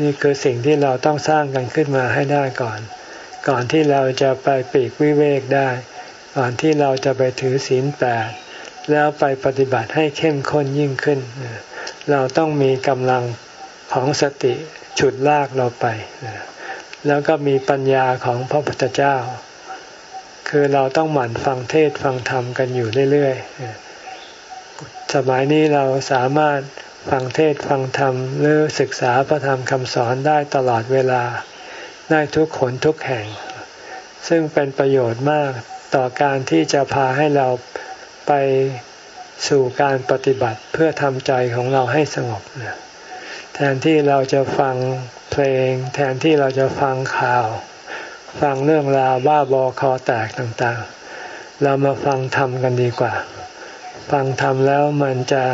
นี่คือสิ่งที่เราต้องสร้างกันขึ้นมาให้ได้ก่อน ก่อนที่เราจะไปปีกวิเวกได้ ก่อนที่เราจะไปถือศีลแปดแล้วไปปฏิบัติให้เข้มข้นยิ่งขึ้น เราต้องมีกำลังของสติฉุดลากเราไป แล้วก็มีปัญญาของพระพุทธเจ้า คือเราต้องหมั่นฟังเทศฟังธรรมกันอยู่เรื่อยๆ สมัยนี้เราสามารถฟังเทศฟังธรรมหรือศึกษาพระธรรมคำสอนได้ตลอดเวลาได้ทุกขนทุกแห่ง ซึ่งเป็นประโยชน์มากต่อการที่จะพาให้เราไปสู่การปฏิบัติเพื่อทำใจของเราให้สงบแทนที่เราจะฟัง เพลง แทนที่เราจะฟังข่าว ฟังเรื่องราวบ้าบอคอแตกต่างๆ เรามาฟังธรรมกันดีกว่า ฟังธรรมแล้วมันจะ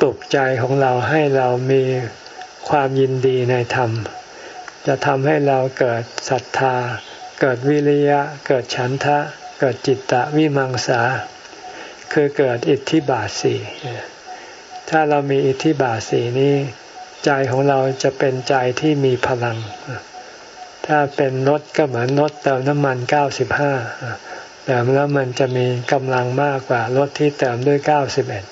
ปลุกใจของเราให้เรามีความยินดีในธรรม จะทำให้เราเกิดศรัทธา เกิดวิริยะ เกิดฉันทะ เกิดจิตตะวิมังสา คือเกิดอิทธิบาทสี่ถ้าเรามีอิทธิบาทสีนี้ ใจของเราจะเป็นใจที่มีพลัง ถ้าเป็นรถก็เหมือนรถเติมน้ำมันเก้าสิบห้าเติมแล้วมันจะมีกำลังมากกว่ารถที่เติมด้วยเก้าสิบเอ็ด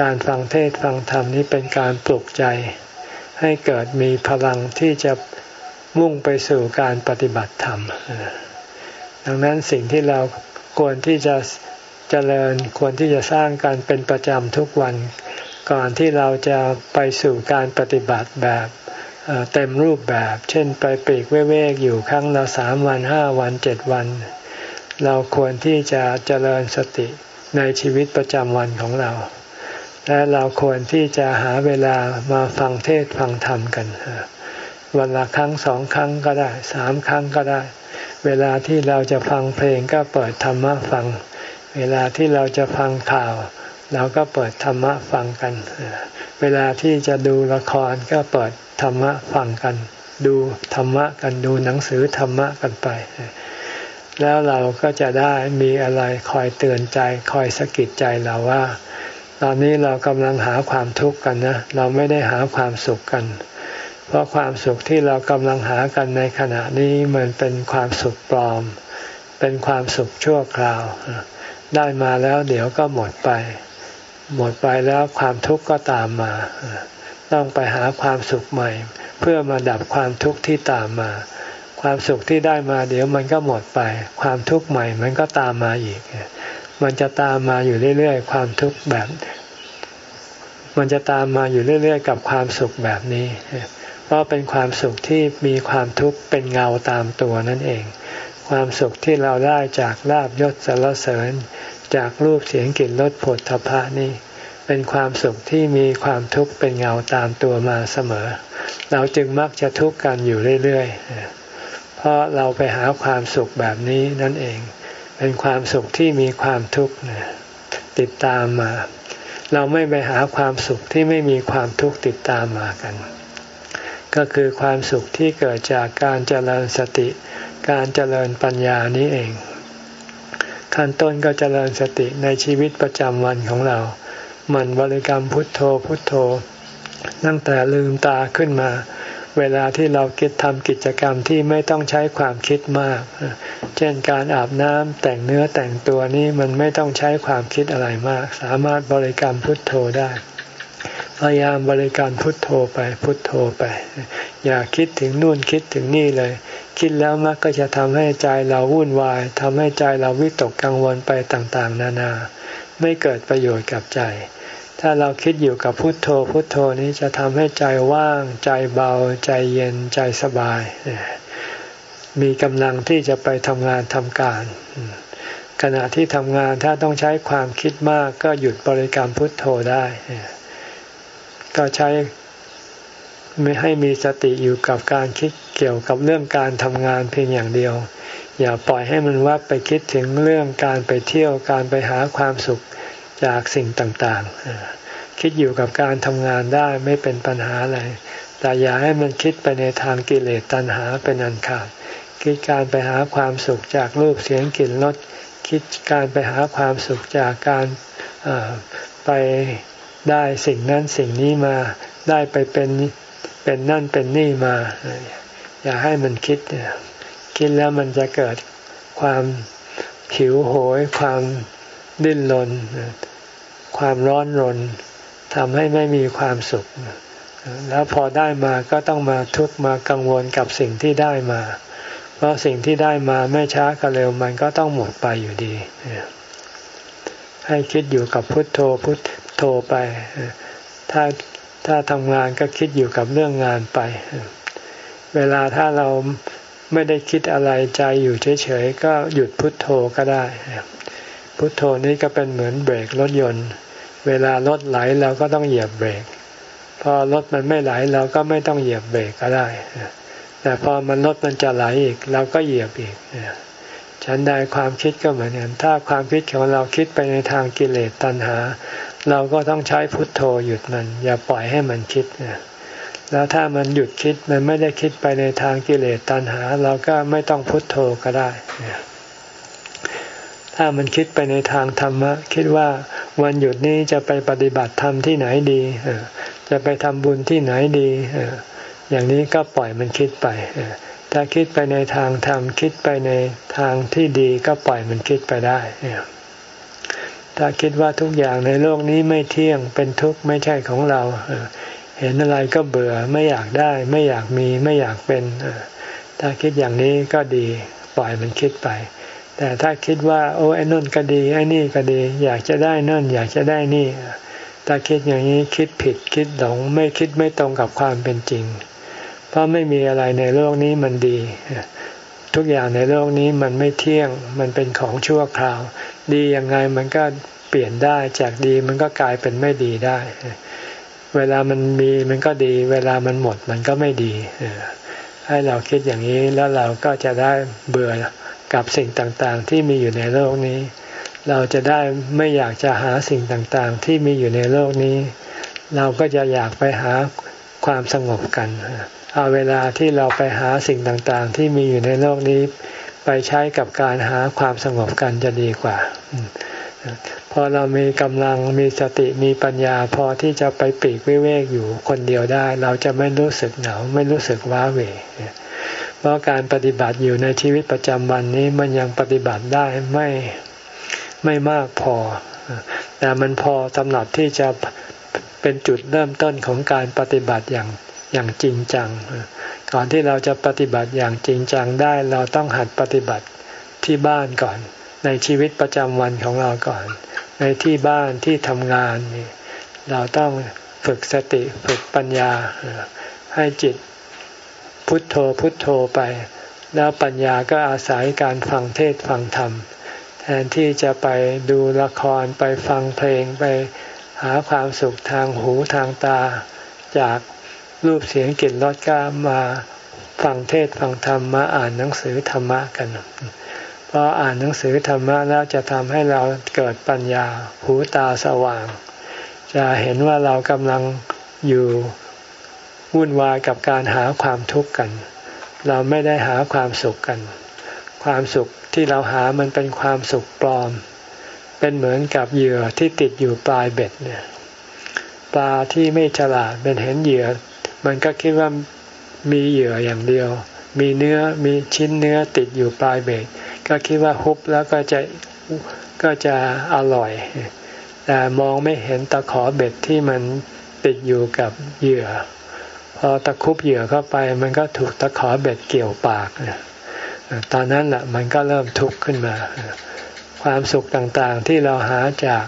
การฟังเทศฟังธรรมนี้เป็นการปลุกใจ ให้เกิดมีพลังที่จะมุ่งไปสู่การปฏิบัติธรรม ดังนั้นสิ่งที่เราควรที่จะเจริญควรที่จะสร้างการเป็นประจำทุกวัน ก่อนที่เราจะไปสู่การปฏิบัติแบบเต็มรูปแบบ เช่นไปปีกเว้กอยู่ครั้งละสามวันห้าวันเจ็ดวัน เราควรที่จะเจริญสติในชีวิตประจำวันของเรา และเราควรที่จะหาเวลามาฟังเทศฟังธรรมกัน วันละครั้งสองครั้งก็ได้สามครั้งก็ได้ เวลาที่เราจะฟังเพลงก็เปิดธรรมะฟัง เวลาที่เราจะฟังข่าว เราก็เปิดธรรมะฟังกัน เวลาที่จะดูละครก็เปิดธรรมะฟังกัน ดูธรรมะกันดูหนังสือธรรมะกันไป แล้วเราก็จะได้มีอะไรคอยเตือนใจคอยสะกิดใจเราว่า ตอนนี้เรากำลังหาความทุกข์กันนะ เราไม่ได้หาความสุขกัน เพราะความสุขที่เรากำลังหากันในขณะนี้มันเป็นความสุขปลอม เป็นความสุขชั่วคราวได้มาแล้วเดี๋ยวก็หมดไป หมดไปแล้วความทุกข์ก็ตามมา ต้องไปหาความสุขใหม่ เพื่อมาดับความทุกข์ที่ตามมา ความสุขที่ได้มาเดี๋ยวมันก็หมดไป ความทุกข์ใหม่มันก็ตามมาอีก มันจะตามมาอยู่เรื่อยๆ ความทุกข์แบบ มันจะตามมาอยู่เรื่อย ๆ กับความสุขแบบนี้ เพราะเป็นความสุขที่มีความทุกข์เป็นเงาตามตัวนั่นเอง ความสุขที่เราได้จากลาบยศสรรเสริญ จากรูปเสียงกลิ่นรสผลทพะนี่ เป็นความสุขที่มีความทุกข์เป็นเงาตามตัวมาเสมอ เราจึงมักจะทุกข์กันอยู่เรื่อยๆ เพราะเราไปหาความสุขแบบนี้นั่นเอง เป็นความสุขที่มีความทุกข์ติดตามมา เราไม่ไปหาความสุขที่ไม่มีความทุกข์ติดตามมากัน ก็คือความสุขที่เกิดจากการเจริญสติ การเจริญปัญญานี้เอง ขั้นต้นก็เจริญสติในชีวิตประจำวันของเรา มันบริกรรมพุทโธพุทโธ ตั้งแต่ลืมตาขึ้นมา เวลาที่เราคิดทำกิจกรรมที่ไม่ต้องใช้ความคิดมาก เช่นการอาบน้ำแต่งเนื้อแต่งตัวนี้มันไม่ต้องใช้ความคิดอะไรมาก สามารถบริกรรมพุทโธได้ พยายามบริกรรพุทโธไปพุทโธไป อย่าคิดถึงนู่นคิดถึงนี่เลย คิดแล้วมักก็จะทำให้ใจเราวุ่นวายทำให้ใจเราวิตกกังวลไปต่างๆ นานา ไม่เกิดประโยชน์กับใจ ถ้าเราคิดอยู่กับพุทโธพุทโธนี้จะทำให้ใจว่าง ใจเบา ใจเย็นใจสบาย มีกำลังที่จะไปทำงานทำการขณะที่ทำงานถ้าต้องใช้ความคิดมากก็หยุดบริกรรมพุทโธได้ ก็ใช้ไม่ให้มีสติอยู่กับการคิดเกี่ยวกับเรื่องการทำงานเพียงอย่างเดียว อย่าปล่อยให้มันวับไปคิดถึงเรื่องการไปเที่ยวการไปหาความสุขจากสิ่งต่างๆ คิดอยู่กับการทำงานได้ไม่เป็นปัญหาอะไร แต่อย่าให้มันคิดไปในทางกิเลสตัณหาเป็นอันขาด คิดการไปหาความสุขจากรูปเสียงกลิ่นรส คิดการไปหาความสุขจากการไป ได้สิ่งนั้นสิ่งนี้มาได้ไปเป็นเป็นนั่นเป็นนี่มา อย่าให้มันคิดคิดแล้วมันจะเกิดความหิวโหย ความดิ้นรนความร้อนรนทำให้ไม่มีความสุข แล้วพอได้มาก็ต้องมาทุกมากังวลกับสิ่งที่ได้มา เพราะสิ่งที่ได้มาไม่ช้าก็เร็วมันก็ต้องหมดไปอยู่ดี ให้คิดอยู่กับพุทโธพุท โธไป ถ้าถ้าทำงานก็คิดอยู่กับเรื่องงานไป เวลาถ้าเราไม่ได้คิดอะไรใจอยู่เฉยๆ ก็หยุดพุทโธก็ได้ พุทโธนี้ก็เป็นเหมือนเบรกรถยนต์ เวลารถไหลเราก็ต้องเหยียบเบรก พอรถมันไม่ไหลเราก็ไม่ต้องเหยียบเบรกก็ได้ แต่พอมันรถมันจะไหลอีกเราก็เหยียบอีกฉันใดความคิดก็เหมือนกัน ถ้าความคิดของเราคิดไปในทางกิเลสตัณหา เราก็ต้องใช้พุทโธหยุดมัน อย่าปล่อยให้มันคิดแล้วถ้ามันหยุดคิดมันไม่ได้คิดไปในทางกิเลสตัณหา เราก็ไม่ต้องพุทโธก็ได้ถ้ามันคิดไปในทางธรรมะ คิดว่าวันหยุดนี้จะไปปฏิบัติธรรมที่ไหนดีจะไปทำบุญที่ไหนดีอย่างนี้ก็ปล่อยมันคิดไปถ้าคิดไปในทางธรรมคิดไปในทางที่ดีก็ปล่อยมันคิดไปได้ ถ้าคิดว่าทุกอย่างในโลกนี้ไม่เที่ยงเป็นทุกข์ไม่ใช่ของเรา เห็นอะไรก็เบื่อไม่อยากได้ ไม่อยากมีไม่อยากเป็นถ้าคิดอย่างนี้ก็ดีปล่อยมันคิดไป แต่ถ้าคิดว่า โอ้ไอ้นั่นก็ดีไอ้นี่ก็ดี อยากจะได้นั่น อยากจะได้นี่ ถ้าคิดอย่างนี้คิดผิดคิดหลงไม่คิดไม่ตรงกับความเป็นจริง เพราะไม่มีอะไรในโลกนี้มันดี ทุกอย่างในโลกนี้มันไม่เที่ยงมันเป็นของชั่วคราว ดียังไงมันก็เปลี่ยนได้ จากดีมันก็กลายเป็นไม่ดีได้ เวลามันมีมันก็ดี เวลามันหมดมันก็ไม่ดีให้เราคิดอย่างนี้แล้วเราก็จะได้เบื่อกับสิ่งต่างๆ ที่มีอยู่ในโลกนี้ เราจะได้ไม่อยากจะหาสิ่งต่างๆ ที่มีอยู่ในโลกนี้ เราก็จะอยากไปหาความสงบกันเอาเวลาที่เราไปหาสิ่งต่างๆ ที่มีอยู่ในโลกนี้ ไปใช้กับการหาความสงบกันจะดีกว่า พอเรามีกำลังมีสติมีปัญญา พอที่จะไปปีกวิเวกอยู่คนเดียวได้ เราจะไม่รู้สึกเหงาไม่รู้สึกว้าเหวเพราะการปฏิบัติอยู่ในชีวิตประจำวันนี้มันยังปฏิบัติได้ไม่ไม่มากพอ แต่มันพอสำหรับที่จะเป็นจุดเริ่มต้นของการปฏิบัติอย่าง อย่างจริงจัง ก่อนที่เราจะปฏิบัติอย่างจริงจังได้ เราต้องหัดปฏิบัติที่บ้านก่อน ในชีวิตประจำวันของเราก่อน ในที่บ้านที่ทำงานนี่เราต้องฝึกสติฝึกปัญญา ให้จิตพุทโธพุทโธไป แล้วปัญญาก็อาศัยการฟังเทศฟังธรรม แทนที่จะไปดูละครไปฟังเพลงไปหาความสุขทางหูทางตาจาก รูปเสียงกลิ่นรสก็มาฟังเทศฟังธรรมมาอ่านหนังสือธรรมะกันพออ่านหนังสือธรรมะแล้วจะทำให้เราเกิดปัญญาหูตาสว่าง จะเห็นว่าเรากำลังอยู่วุ่นวายกับการหาความทุกข์กัน เราไม่ได้หาความสุขกัน ความสุขที่เราหามันเป็นความสุขปลอม เป็นเหมือนกับเหยื่อที่ติดอยู่ปลายเบ็ดเนี่ยปลาที่ไม่ฉลาดเป็นเห็นเหยื่อ มันก็คิดว่ามีเหยื่ออย่างเดียว มีเนื้อมีชิ้นเนื้อติดอยู่ปลายเบ็ดก็คิดว่าฮุบแล้วก็จะก็จะอร่อย แต่มองไม่เห็นตะขอเบ็ดที่มันติดอยู่กับเหยื่อ พอตะคุบเหยื่อเข้าไป มันก็ถูกตะขอเบ็ดเกี่ยวปากตอนนั้นแหละมันก็เริ่มทุกข์ขึ้นมา ความสุขต่างๆที่เราหาจาก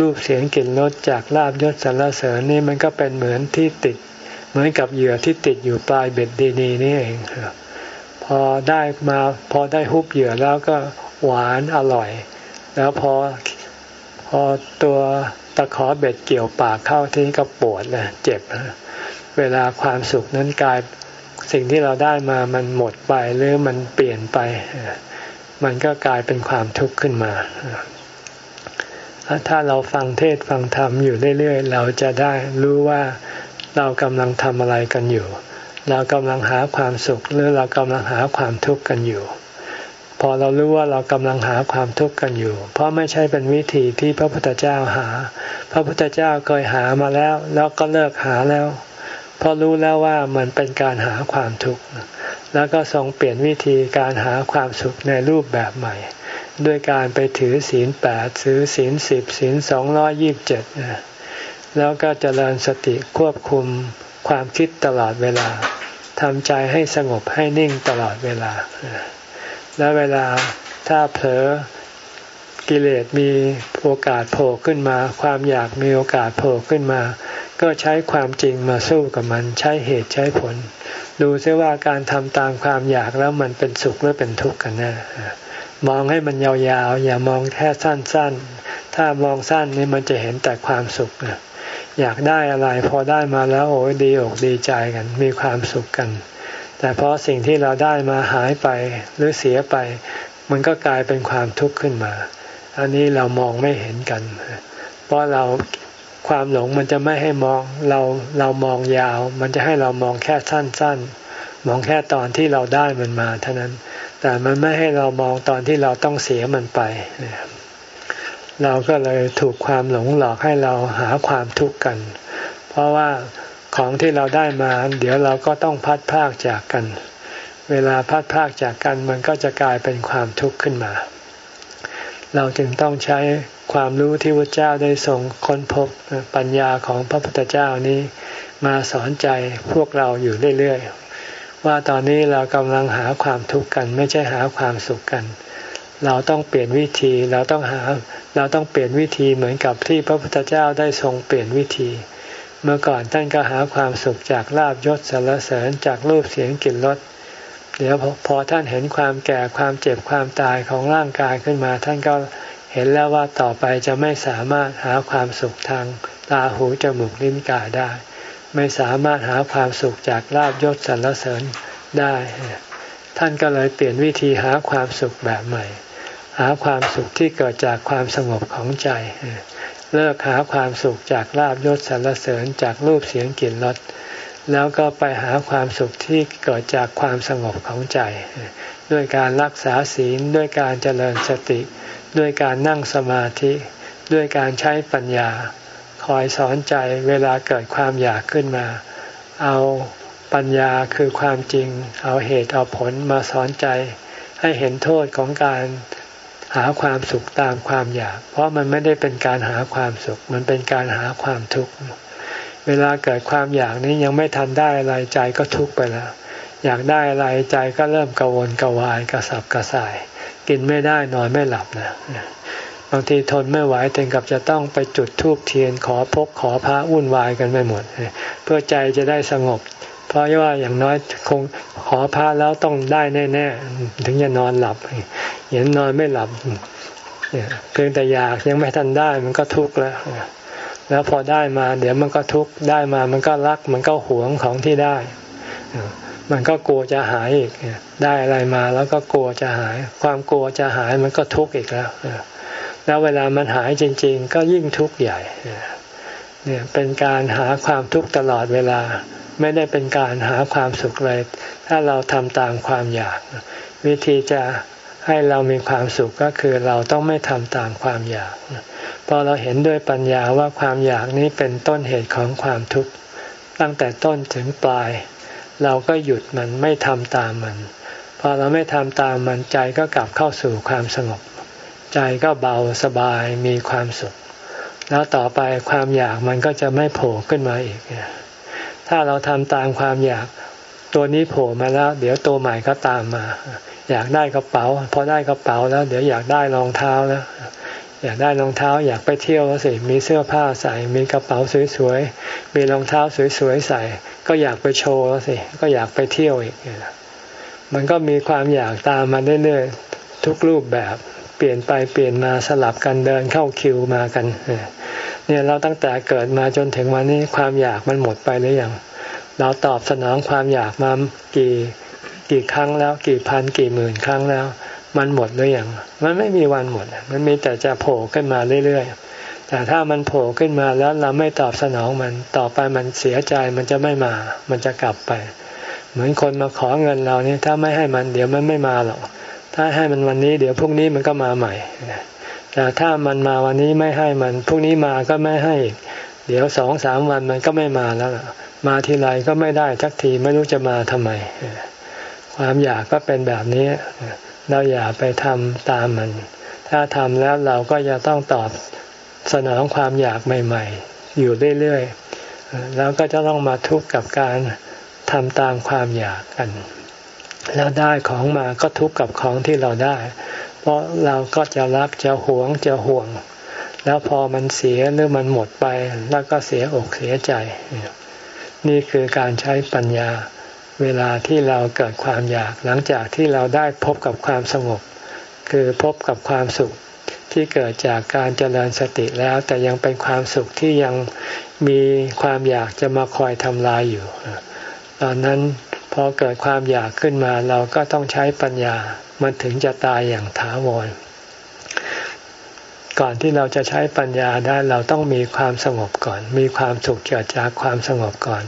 รูปเสียงกลิ่นรสจากลาบยศสรรเสริญนี่มันก็เป็นเหมือนที่ติด เหมือนกับเหยื่อที่ติดอยู่ปลายเบ็ดดีๆนี่เองพอได้มาพอได้ฮุบเหยื่อแล้วก็หวานอร่อย แล้วพอพอตัวตะขอเบ็ดเกี่ยวปากเข้าที่ก็ปวดเลยเจ็บเวลาความสุขนั้นกลายสิ่งที่เราได้มามันหมดไปหรือมันเปลี่ยนไป มันก็กลายเป็นความทุกข์ขึ้นมาถ้าเราฟังเทศฟังธรรมอยู่เรื่อย ๆ เราจะได้รู้ว่า เรากำลังทำอะไรกันอยู่ เรากำลังหาความสุขหรือเรากำลังหาความทุกข์กันอยู่ พอเรารู้ว่าเรากำลังหาความทุกข์กันอยู่ เพราะไม่ใช่เป็นวิธีที่พระพุทธเจ้าหา พระพุทธเจ้าเคยหามาแล้ว แล้วก็เลิกหาแล้ว เพราะรู้แล้วว่ามันเป็นการหาความทุกข์แล้วก็ทรงเปลี่ยนวิธีการหาความสุขในรูปแบบใหม่ ด้วยการไปถือศีลแปดถือศีลสิบศีลสองร้อยยี่บเจ็ด แล้วก็เจริญสติควบคุมความคิดตลอดเวลาทำใจให้สงบให้นิ่งตลอดเวลา และเวลาถ้าเผลอกิเลสมีโอกาสโผล่ขึ้นมา ความอยากมีโอกาสโผล่ขึ้นมา ก็ใช้ความจริงมาสู้กับมัน ใช้เหตุใช้ผล ดูซิว่าการทำตามความอยากแล้วมันเป็นสุขหรือเป็นทุกข์กันแน่มองให้มันยาวๆ อย่ามองแค่สั้นๆ ถ้ามองสั้นนี่มันจะเห็นแต่ความสุข อยากได้อะไรพอได้มาแล้วโอ้ยดีอกดีใจกัน มีความสุขกัน แต่พอสิ่งที่เราได้มาหายไปหรือเสียไป มันก็กลายเป็นความทุกข์ขึ้นมา อันนี้เรามองไม่เห็นกัน เพราะเราความหลงมันจะไม่ให้มองเราเรามองยาว มันจะให้เรามองแค่สั้น ๆ มองแค่ตอนที่เราได้มันมาเท่านั้น แต่มันไม่ให้เรามองตอนที่เราต้องเสียมันไป เราก็เลยถูกความหลงหลอกให้เราหาความทุกข์กัน เพราะว่าของที่เราได้มา เดี๋ยวเราก็ต้องพัดพากจากกัน เวลาพัดพากจากกันมันก็จะกลายเป็นความทุกข์ขึ้นมา เราจึงต้องใช้ความรู้ที่พระเจ้าได้ทรงค้นพบปัญญาของพระพุทธเจ้านี้ มาสอนใจพวกเราอยู่เรื่อยๆว่าตอนนี้เรากำลังหาความทุกข์กัน ไม่ใช่หาความสุขกันเเราต้องเปลี่ยนวิธีเราต้องหา เราต้องเปลี่ยนวิธีเหมือนกับที่พระพุทธเจ้าได้ทรงเปลี่ยนวิธี เมื่อก่อนท่านก็หาความสุขจากลาบยศสารเสริญจากรูปเสียงกลิ่นรสเดี๋ยวพอท่านเห็นความแก่ความเจ็บความตายของร่างกายขึ้นมา ท่านก็เห็นแล้วว่าต่อไปจะไม่สามารถหาความสุขทางตาหูจมูกลิ้นกายได้ ไม่สามารถหาความสุขจากลาบยศสรรเสริญได้ ท่านก็เลยเปลี่ยนวิธีหาความสุขแบบใหม่ หาความสุขที่เกิดจากความสงบของใจ เลิกหาความสุขจากลาบยศสรรเสริญจากรูปเสียงกลิ่นรสแล้วก็ไปหาความสุขที่เกิดจากความสงบของใจ ด้วยการรักษาศีลด้วยการเจริญสติ ด้วยการนั่งสมาธิ ด้วยการใช้ปัญญา คอยสอนใจเวลาเกิดความอยากขึ้นมา เอาปัญญาคือความจริง เอาเหตุเอาผลมาสอนใจ ให้เห็นโทษของการ หาความสุขตามความอยาก เพราะมันไม่ได้เป็นการหาความสุข มันเป็นการหาความทุกข์เวลาเกิดความอยากนี้ยังไม่ทันได้อะไรใจก็ทุกข์ไปแล้ว อยากได้อะไรใจก็เริ่มกังวลกังวายกระสับกระส่าย กินไม่ได้นอนไม่หลับนะบางทีทนไม่ไหวถึงกับจะต้องไปจุดทูบเทียนขอพกขอพระวุ่นวายกันไปหมด เพื่อใจจะได้สงบ เพราะว่าอย่างน้อยคงขอพระแล้วต้องได้แน่ๆถึงจะนอนหลับเห็นนอนไม่หลับเพียงแต่อยากยังไม่ทันได้มันก็ทุกข์แล้วแล้วพอได้มา เดี๋ยวมันก็ทุกข์ได้มา มันก็รัก มันก็หวงของที่ได้ มันก็กลัวจะหายอีกได้อะไรมาแล้วก็กลัวจะหาย ความกลัวจะหายมันก็ทุกข์อีกแล้วแล้วเวลามันหายจริง ๆ ก็ยิ่งทุกข์ใหญ่เนี่ยเป็นการหาความทุกข์ตลอดเวลา ไม่ได้เป็นการหาความสุขเลย ถ้าเราทำตามความอยาก วิธีจะให้เรามีความสุขก็คือเราต้องไม่ทำตามความอยาก พอเราเห็นด้วยปัญญาว่าความอยากนี้เป็นต้นเหตุของความทุกข์ ตั้งแต่ต้นถึงปลาย เราก็หยุดมันไม่ทำตามมัน พอเราไม่ทำตามมันใจก็กลับเข้าสู่ความสงบ ใจก็เบาสบายมีความสุข แล้วต่อไปความอยากมันก็จะไม่โผล่ขึ้นมาอีก ถ้าเราทำตามความอยากตัวนี้โผล่มาแล้ว เดี๋ยวตัวใหม่ก็ตามมา อยากได้กระเป๋า พอได้กระเป๋าแล้ว เดี๋ยวอยากได้รองเท้าแล้วอยากได้รองเท้าอยากไปเที่ยวสิมีเสื้อผ้าใส่ มีกระเป๋าสวยๆ มีรองเท้าสวยๆใส่ ก็อยากไปโชว์สิก็อยากไปเที่ยวอีกมันก็มีความอยากตามมาเรื่อยๆทุกรูปแบบเปลี่ยนไปเปลี่ยนมาสลับกันเดินเข้าคิวมากันเเนี่ยเราตั้งแต่เกิดมาจนถึงวันนี้ความอยากมันหมดไปหรือยังเราตอบสนองความอยากมากี่กี่ครั้งแล้ว กี่พันกี่หมื่นครั้งแล้ว มันหมดหรือยังมันไม่มีวันหมด มันมีแต่จะโผล่ขึ้นมาเรื่อยๆแต่ถ้ามันโผล่ขึ้นมาแล้วเราไม่ตอบสนองมันต่อไปมันเสียใจมันจะไม่มา มันจะกลับไป เหมือนคนมาขอเงินเราเนี่ยถ้าไม่ให้มันเดี๋ยวมันไม่มาหรอกถ้าให้มันวันนี้เดี๋ยวพรุ่งนี้มันก็มาใหม่ แต่ถ้ามันมาวันนี้ไม่ให้มันพรุ่งนี้มาก็ไม่ให้ เดี๋ยวสองสามวันมันก็ไม่มาแล้วมาทีไรก็ไม่ได้ทักทีไม่รู้จะมาทำไม ความอยากก็เป็นแบบนี้ เราอย่าไปทำตามมัน ถ้าทำแล้วเราก็จะต้องตอบสนองความอยากใหม่ ๆ อยู่เรื่อยๆแล้วก็จะต้องมาทุกข์กับการทำตามความอยากกัน แล้วได้ของมาก็ทุกข์กับของที่เราได้ เพราะเราก็จะรักจะหวงจะห่วง แล้วพอมันเสียหรือมันหมดไป แล้วก็เสียอกเสียใจ นี่คือการใช้ปัญญาเวลาที่เราเกิดความอยากหลังจากที่เราได้พบกับความสงบ คือพบกับความสุขที่เกิดจากการเจริญสติแล้ว แต่ยังเป็นความสุขที่ยังมีความอยากจะมาคอยทำลายอยู่ ตอนนั้นพอเกิดความอยากขึ้นมาเราก็ต้องใช้ปัญญา มันถึงจะตายอย่างถาวร ก่อนที่เราจะใช้ปัญญาได้เราต้องมีความสงบก่อน มีความสุขเกิดจากความสงบก่อน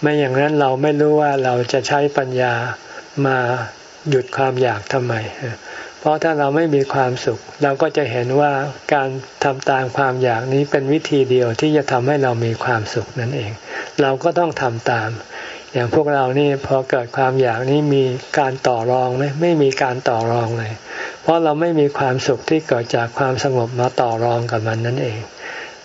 ไม่อย่างนั้นเราไม่รู้ว่าเราจะใช้ปัญญามาหยุดความอยากทำไม เพราะถ้าเราไม่มีความสุข เราก็จะเห็นว่าการทำตามความอยากนี้เป็นวิธีเดียวที่จะทำให้เรามีความสุขนั่นเอง เราก็ต้องทำตาม อย่างพวกเรานี่พอเกิดความอยากนี้มีการต่อรองไหมไม่มีการต่อรองเลย เพราะเราไม่มีความสุขที่เกิดจากความสงบมาต่อรองกับมันนั่นเอง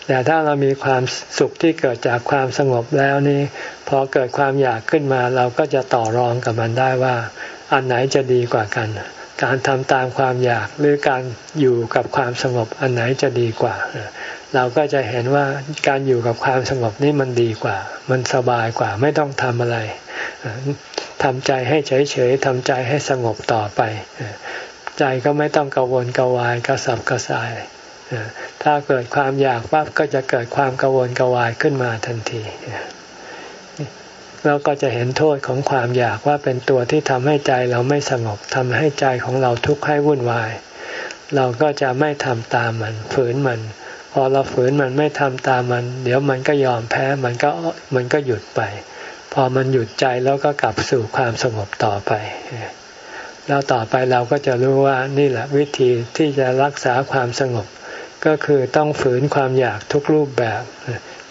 แต่ถ้าเรามีความสุขที่เกิดจากความสงบแล้วนี่พอเกิดความอยากขึ้นมาเราก็จะต่อรองกับมันได้ว่า อันไหนจะดีกว่ากัน การทำตามความอยากหรือการอยู่กับความสงบอันไหนจะดีกว่า เราก็จะเห็นว่าการอยู่กับความสงบนี่มันดีกว่า มันสบายกว่า ไม่ต้องทำอะไรทำใจให้เฉยๆทำใจให้สงบต่อไป ใจก็ไม่ต้องกังวลกวายกระสับกระส่ายถ้าเกิดความอยากปั๊บก็จะเกิดความกังวลกวายขึ้นมาทันทีเราก็จะเห็นโทษของความอยากว่าเป็นตัวที่ทำให้ใจเราไม่สงบทำให้ใจของเราทุกข์ให้วุ่นวาย เราก็จะไม่ทำตามมันฝืนมัน พอเราฝืนมันไม่ทำตามมัน เดี๋ยวมันก็ยอมแพ้มันก็มันก็หยุดไป พอมันหยุดใจแล้วก็กลับสู่ความสงบต่อไป แล้วต่อไปเราก็จะรู้ว่านี่แหละวิธีที่จะรักษาความสงบ ก็คือต้องฝืนความอยากทุกรูปแบบ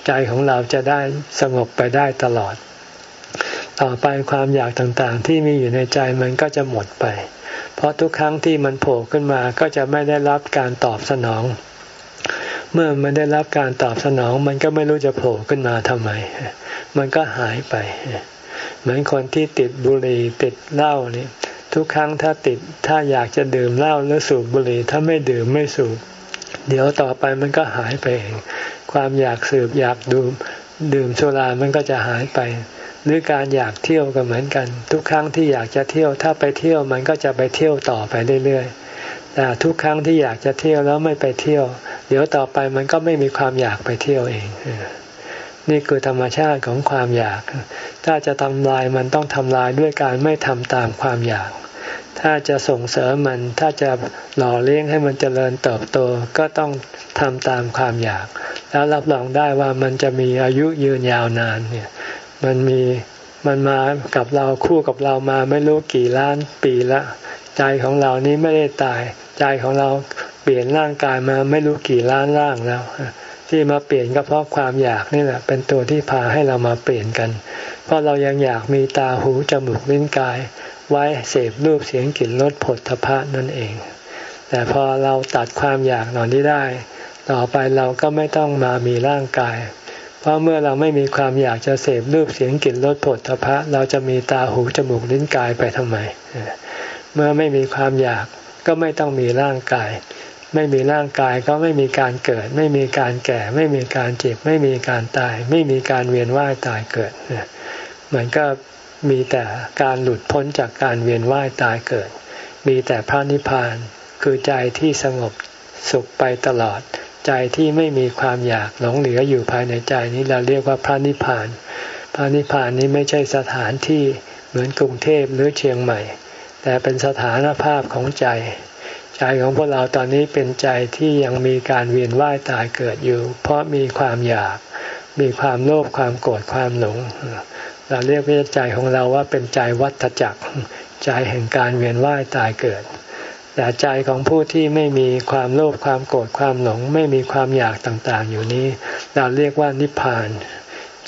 ใจของเราจะได้สงบไปได้ตลอด ต่อไปความอยากต่างๆ ที่มีอยู่ในใจมันก็จะหมดไป เพราะทุกครั้งที่มันโผล่ขึ้นมาก็จะไม่ได้รับการตอบสนอง เมื่อมันได้รับการตอบสนอง มันก็ไม่รู้จะโผล่ขึ้นมาทำไม มันก็หายไป เหมือนคนที่ติดบุหรี่ติดเหล้านี่ทุกครั้งถ้าติดถ้าอยากจะดื่มเหล้าหรือสูบบุหรี่ถ้าไม่ดื่มไม่สูบ เดี๋ยวต่อไปมันก็หายไปเองความอยากสืบอยากดื่มดื่มโซลามันก็จะหายไป หรือการอยากเที่ยวก็เหมือนกัน ทุกครั้งที่อยากจะเที่ยวถ้าไปเที่ยวมันก็จะไปเที่ยวต่อไปเรื่อยๆ แต่ทุกครั้งที่อยากจะเที่ยวแล้วไม่ไปเที่ยว เดี๋ยวต่อไปมันก็ไม่มีความอยากไปเที่ยวเอง นี่คือธรรมชาติของความอยาก ถ้าจะทำลายมันต้องทำลายด้วยการไม่ทำตามความอยาก ถ้าจะส่งเสริมมันถ้าจะหล่อเลี้ยงให้มันเจริญเติบโตก็ต้องทำตามความอยาก แล้วรับรองได้ว่ามันจะมีอายุยืนยาวนานเนี่ย มันมีมันมากับเราคู่กับเรามาไม่รู้กี่ล้านปีละ ใจของเรานี้ไม่ได้ตาย ใจของเราเปลี่ยนร่างกายมาไม่รู้กี่ล้านร่างแล้ว ที่มาเปลี่ยนก็เพราะความอยากนี่แหละ เป็นตัวที่พาให้เรามาเปลี่ยนกัน เพราะเรายังอยากมีตาหูจมูกลิ้นกาย ไว้เสพรูปเสียงกลิ่นรสผลทพะนั่นเอง แต่พอเราตัดความอยากเหล่านี้ได้ ต่อไปเราก็ไม่ต้องมามีร่างกาย เพราะเมื่อเราไม่มีความอยากจะเสพรูปเสียงกลิ่นรสผลทพะ เราจะมีตาหูจมูกลิ้นกายไปทำไม เมื่อไม่มีความอยาก ก็ไม่ต้องมีร่างกาย ไม่มีร่างกายก็ไม่มีการเกิด ไม่มีการแก่ ไม่มีการเจ็บ ไม่มีการตาย ไม่มีการเวียนว่ายตายเกิดเหมือนก็มีแต่การหลุดพ้นจากการเวียนว่ายตายเกิด มีแต่พระนิพพานคือใจที่สงบสุขไปตลอด ใจที่ไม่มีความอยากหลงเหลืออยู่ภายในใจนี้เราเรียกว่าพระนิพพาน พระนิพพานนี้ไม่ใช่สถานที่เหมือนกรุงเทพหรือเชียงใหม่ แต่เป็นสถานภาพของใจ ใจของพวกเราตอนนี้เป็นใจที่ยังมีการเวียนว่ายตายเกิดอยู่ เพราะมีความอยาก มีความโลภความโกรธความหลง เราเรียกวิใจของเราว่าเป็นใจวัฏจักร ใจแห่งการเวียนว่ายตายเกิดแต่ใจของผู้ที่ไม่มีความโลภความโกรธความหลง ไม่มีความอยากต่างๆ อยู่นี้ เราเรียกว่านิพพาน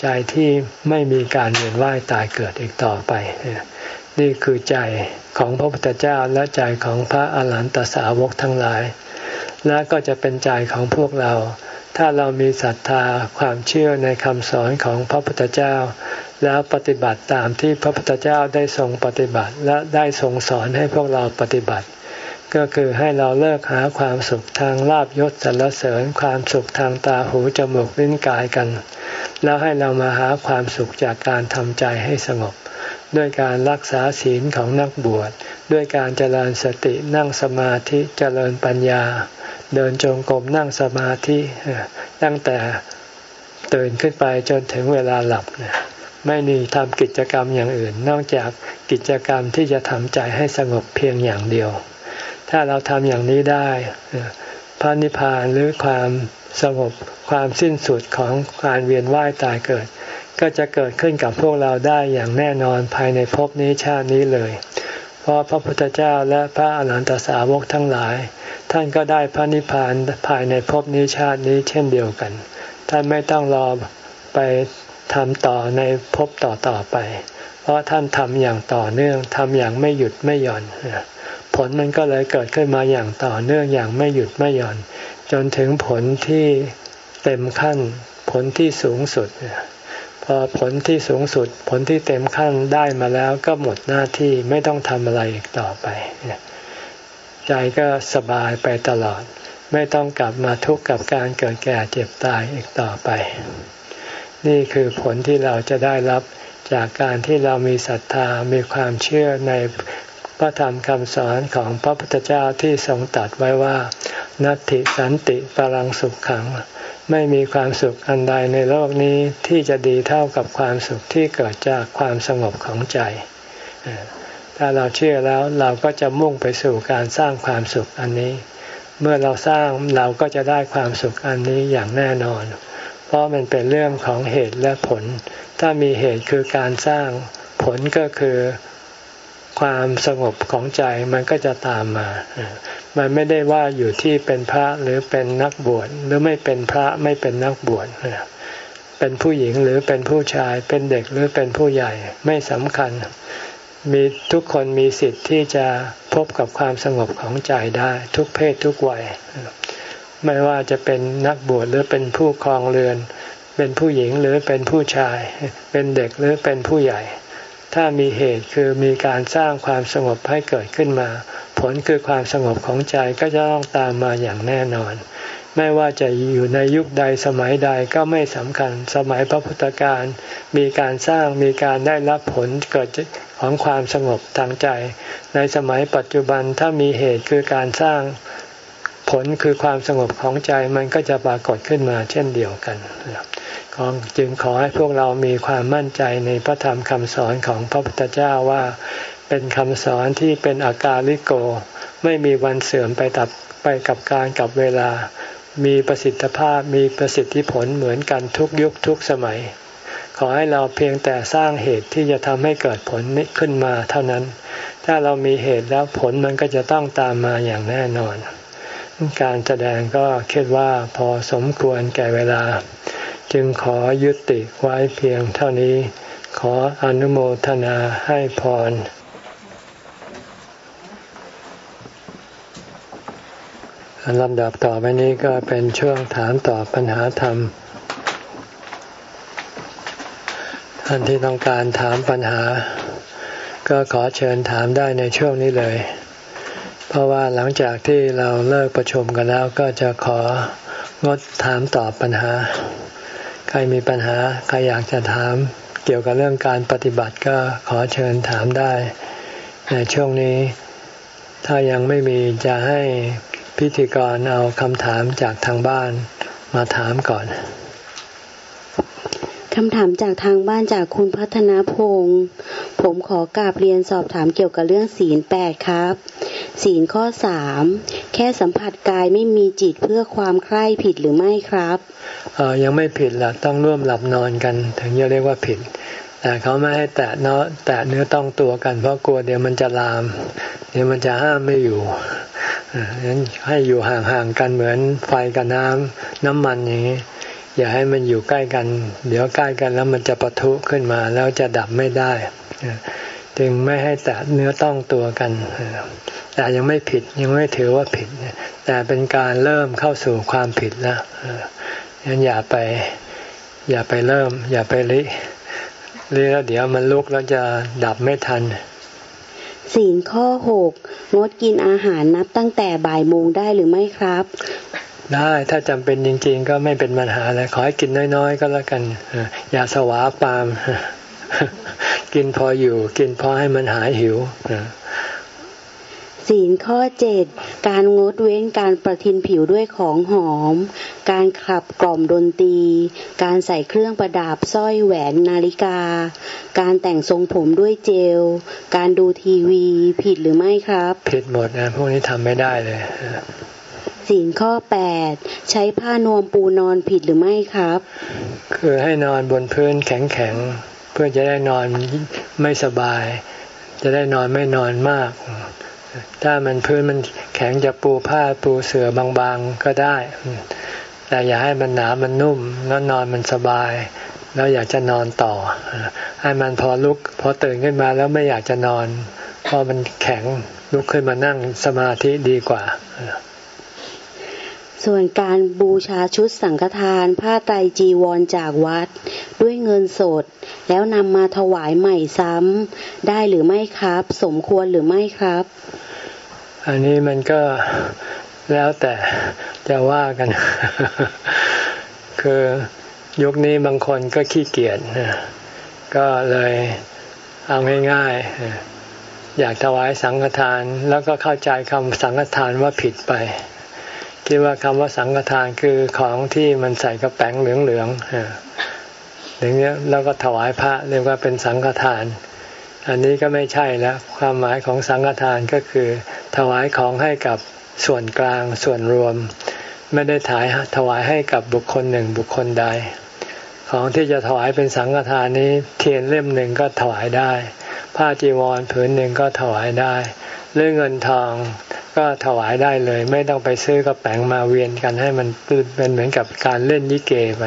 ใจที่ไม่มีการเวียนว่ายตายเกิดอีกต่อไป นี่คือใจ ของพระพุทธเจ้าและใจของพระอาหารหันตสาวกทั้งหลาย และก็จะเป็นใจของพวกเรา ถ้าเรามีศรัทธาความเชื่อในคำสอนของพระพุทธเจ้า แล้วปฏิบัติตามที่พระพุทธเจ้าได้ทรงปฏิบัติและได้ทรงสอนให้พวกเราปฏิบัติ ก็คือให้เราเลิกหาความสุขทางลาบยศสรรเสริญความสุขทางตาหูจมูกลิ้นกายกัน แล้วให้เรามาหาความสุขจากการทำใจให้สงบ ด้วยการรักษาศีลของนักบวช ด้วยการเจริญสตินั่งสมาธิเจริญปัญญา เดินจงกรมนั่งสมาธิตั้งแต่ตื่นขึ้นไปจนถึงเวลาหลับไม่มีทำกิจกรรมอย่างอื่น นอกจากกิจกรรมที่จะทำใจให้สงบเพียงอย่างเดียว ถ้าเราทำอย่างนี้ได้พระนิพพานหรือความสงบความสิ้นสุดของการเวียนว่ายตายเกิด ก็จะเกิดขึ้นกับพวกเราได้อย่างแน่นอนภายในภพนี้ชาตินี้เลย เพราะพระพุทธเจ้าและพระอรหันตสาวกทั้งหลาย ท่านก็ได้พระนิพพานภายในภพนี้ชาตินี้เช่นเดียวกัน ท่านไม่ต้องรอไปทำต่อในภพต่อต่อไป เพราะท่านทำอย่างต่อเนื่องทำอย่างไม่หยุดไม่หย่อน ผลมันก็เลยเกิดขึ้นมาอย่างต่อเนื่องอย่างไม่หยุดไม่หย่อน จนถึงผลที่เต็มขั้นผลที่สูงสุด พอผลที่สูงสุดผลที่เต็มขั้นได้มาแล้วก็หมดหน้าที่ไม่ต้องทำอะไรอีกต่อไปใจก็สบายไปตลอด ไม่ต้องกลับมาทุกข์กับการเกิดแก่เจ็บตายอีกต่อไป นี่คือผลที่เราจะได้รับจากการที่เรามีศรัทธามีความเชื่อในพระธรรมคำสอนของพระพุทธเจ้าที่ทรงตัดไว้ว่า นัตติสันติปรังสุขขัง ไม่มีความสุขอันใดในโลกนี้ที่จะดีเท่ากับความสุขที่เกิดจากความสงบของใจ ถ้าเราเชื่อแล้วเราก็จะมุ่งไปสู่การสร้างความสุขอันนี้ เมื่อเราสร้างเราก็จะได้ความสุขอันนี้อย่างแน่นอน เพราะมันเป็นเรื่องของเหตุและผล ถ้ามีเหตุคือการสร้างผลก็คือความสงบของใจมันก็จะตามมา มันไม่ได้ว่าอยู่ที่เป็นพระหรือเป็นนักบวชหรือไม่เป็นพระไม่เป็นนักบวชเป็นผู้หญิงหรือเป็นผู้ชาย เป็นเด็กหรือเป็นผู้ใหญ่ไม่สำคัญ มีทุกคนมีสิทธิ์ที่จะพบกับความสงบของใจได้ ทุกเพศทุกวัยไม่ว่าจะเป็นนักบวชหรือเป็นผู้ครองเรือน เป็นผู้หญิงหรือเป็นผู้ชาย เป็นเด็กหรือเป็นผู้ใหญ่ ถ้ามีเหตุคือมีการสร้างความสงบให้เกิดขึ้นมา ผลคือความสงบของใจก็จะต้องตามมาอย่างแน่นอน ไม่ว่าจะอยู่ในยุคใดสมัยใดก็ไม่สำคัญ สมัยพระพุทธการมีการสร้างมีการได้รับผลเกิดของความสงบทางใจ ในสมัยปัจจุบันถ้ามีเหตุคือการสร้างผลคือความสงบของใจมันก็จะปรากฏขึ้นมาเช่นเดียวกัน จึงขอให้พวกเรามีความมั่นใจในพระธรรมคำสอนของพระพุทธเจ้าว่า เป็นคำสอนที่เป็นอากาลิโก ไม่มีวันเสื่อมไปตับไปกับการกับเวลา มีประสิทธิภาพมีประสิทธิผลเหมือนกันทุกยุคทุกสมัย ขอให้เราเพียงแต่สร้างเหตุที่จะทำให้เกิดผลขึ้นมาเท่านั้น ถ้าเรามีเหตุแล้วผลมันก็จะต้องตามมาอย่างแน่นอน การแสดงก็คิดว่าพอสมควรแก่เวลา จึงขอยุติไว้เพียงเท่านี้ ขออนุโมทนาให้พรลำดับต่อไปนี้ก็เป็นช่วงถามตอบปัญหาธรรม ท่านที่ต้องการถามปัญหา ก็ขอเชิญถามได้ในช่วงนี้เลย เพราะว่าหลังจากที่เราเลิกประชุมกันแล้วก็จะของดถามตอบปัญหา รมีปัญหาใครอยากจะถามเกี่ยวกับเรื่องการปฏิบัติก็ขอเชิญถามได้ ในช่วงนี้ ถ้ายังไม่มีจะให้พิธีกรเอาคำถามจากทางบ้านมาถามก่อนคำถามจากทางบ้านจากคุณพัฒนาพงศ์ผมขอกราบเรียนสอบถามเกี่ยวกับเรื่องศีลแปดครับ ศีลข้อสามแค่สัมผัสกายไม่มีจิตเพื่อความใคร่ผิดหรือไม่ครับเออยังไม่ผิดหรอกต้องร่วมหลับนอนกัน ถึงจะเรียกว่าผิด แต่เขาไม่ให้แตะเนาะแตะเนื้อต้องตัวกัน เพราะกลัวเดี๋ยวมันจะลาม เดี๋ยวมันจะห้ามไม่อยู่นั้นให้อยู่ห่างๆกันเหมือนไฟกับน้ำน้ำมันอย่างนี้อย่าให้มันอยู่ใกล้กัน เดี๋ยวใกล้กันแล้วมันจะปะทุขึ้นมาแล้วจะดับไม่ได้ จึงไม่ให้แตะเนื้อต้องตัวกัน แต่ยังไม่ผิดยังไม่ถือว่าผิด แต่เป็นการเริ่มเข้าสู่ความผิดแล้วงั้นอย่าไป อย่าไปเริ่ม อย่าไปลิลิแล้วเดี๋ยวมันลุกแล้วจะดับไม่ทันศีลข้อหกงดกินอาหารนับตั้งแต่บ่ายโมงได้หรือไม่ครับ ได้ถ้าจำเป็นจริง ๆ ก็ไม่เป็นปัญหาเลยขอให้กินน้อยๆ ก็แล้วกันอย่าสวาปาม กินพออยู่ กินพอให้มันหายหิวศีลข้อเจ็ดการงดเว้นการประทินผิวด้วยของหอม การขับกล่อมดนตรี การใส่เครื่องประดับสร้อยแหวนนาฬิกา การแต่งทรงผมด้วยเจล การดูทีวีผิดหรือไม่ครับ ผิดหมดนะพวกนี้ทำไม่ได้เลยศีลข้อแปดใช้ผ้านวมปูนอนผิดหรือไม่ครับ คือให้นอนบนพื้นแข็งๆ เพื่อจะได้นอนไม่สบาย จะได้นอนไม่นอนมาก ถ้ามันพื้นมันแข็งจะปูผ้าปูเสื่อบางๆก็ได้ แต่อย่าให้มันหนามันนุ่มแล้วนอนมันสบาย แล้วอยากจะนอนต่อ ให้มันพอลุก พอตื่นขึ้นมาแล้วไม่อยากจะนอน พอมันแข็งลุกขึ้นมานั่งสมาธิดีกว่า ส่วนการบูชาชุดสังฆทานผ้าไตรจีวรจากวัด ด้วยเงินสด แล้วนำมาถวายใหม่ซ้ำได้หรือไม่ครับ สมควรหรือไม่ครับ อันนี้มันก็แล้วแต่จะว่ากัน คือยุคนี้บางคนก็ขี้เกียจก็เลยเอาง่ายๆอยากถวายสังฆทาน แล้วก็เข้าใจคำสังฆทานว่าผิดไป คิดว่าคำว่าสังฆทานคือของที่มันใส่กระแป้งเหลืองๆอย่างนี้แล้วก็ถวายพระเรียกว่าเป็นสังฆทาน อันนี้ก็ไม่ใช่แล้วความหมายของสังฆทานก็คือ ถวายของให้กับส่วนกลางส่วนรวม ไม่ได้ถ่ายถวายให้กับบุคคลหนึ่งบุคคลใด ของที่จะถวายเป็นสังฆทานนี้เทียนเล่มหนึ่งก็ถวายได้ ผ้าจีวรผืนหนึ่งก็ถวายได้ เรื่องเงินทองก็ถวายได้เลย ไม่ต้องไปซื้อกระแป้งมาเวียนกันให้มันเป็นเหมือนกับการเล่นยิเกไป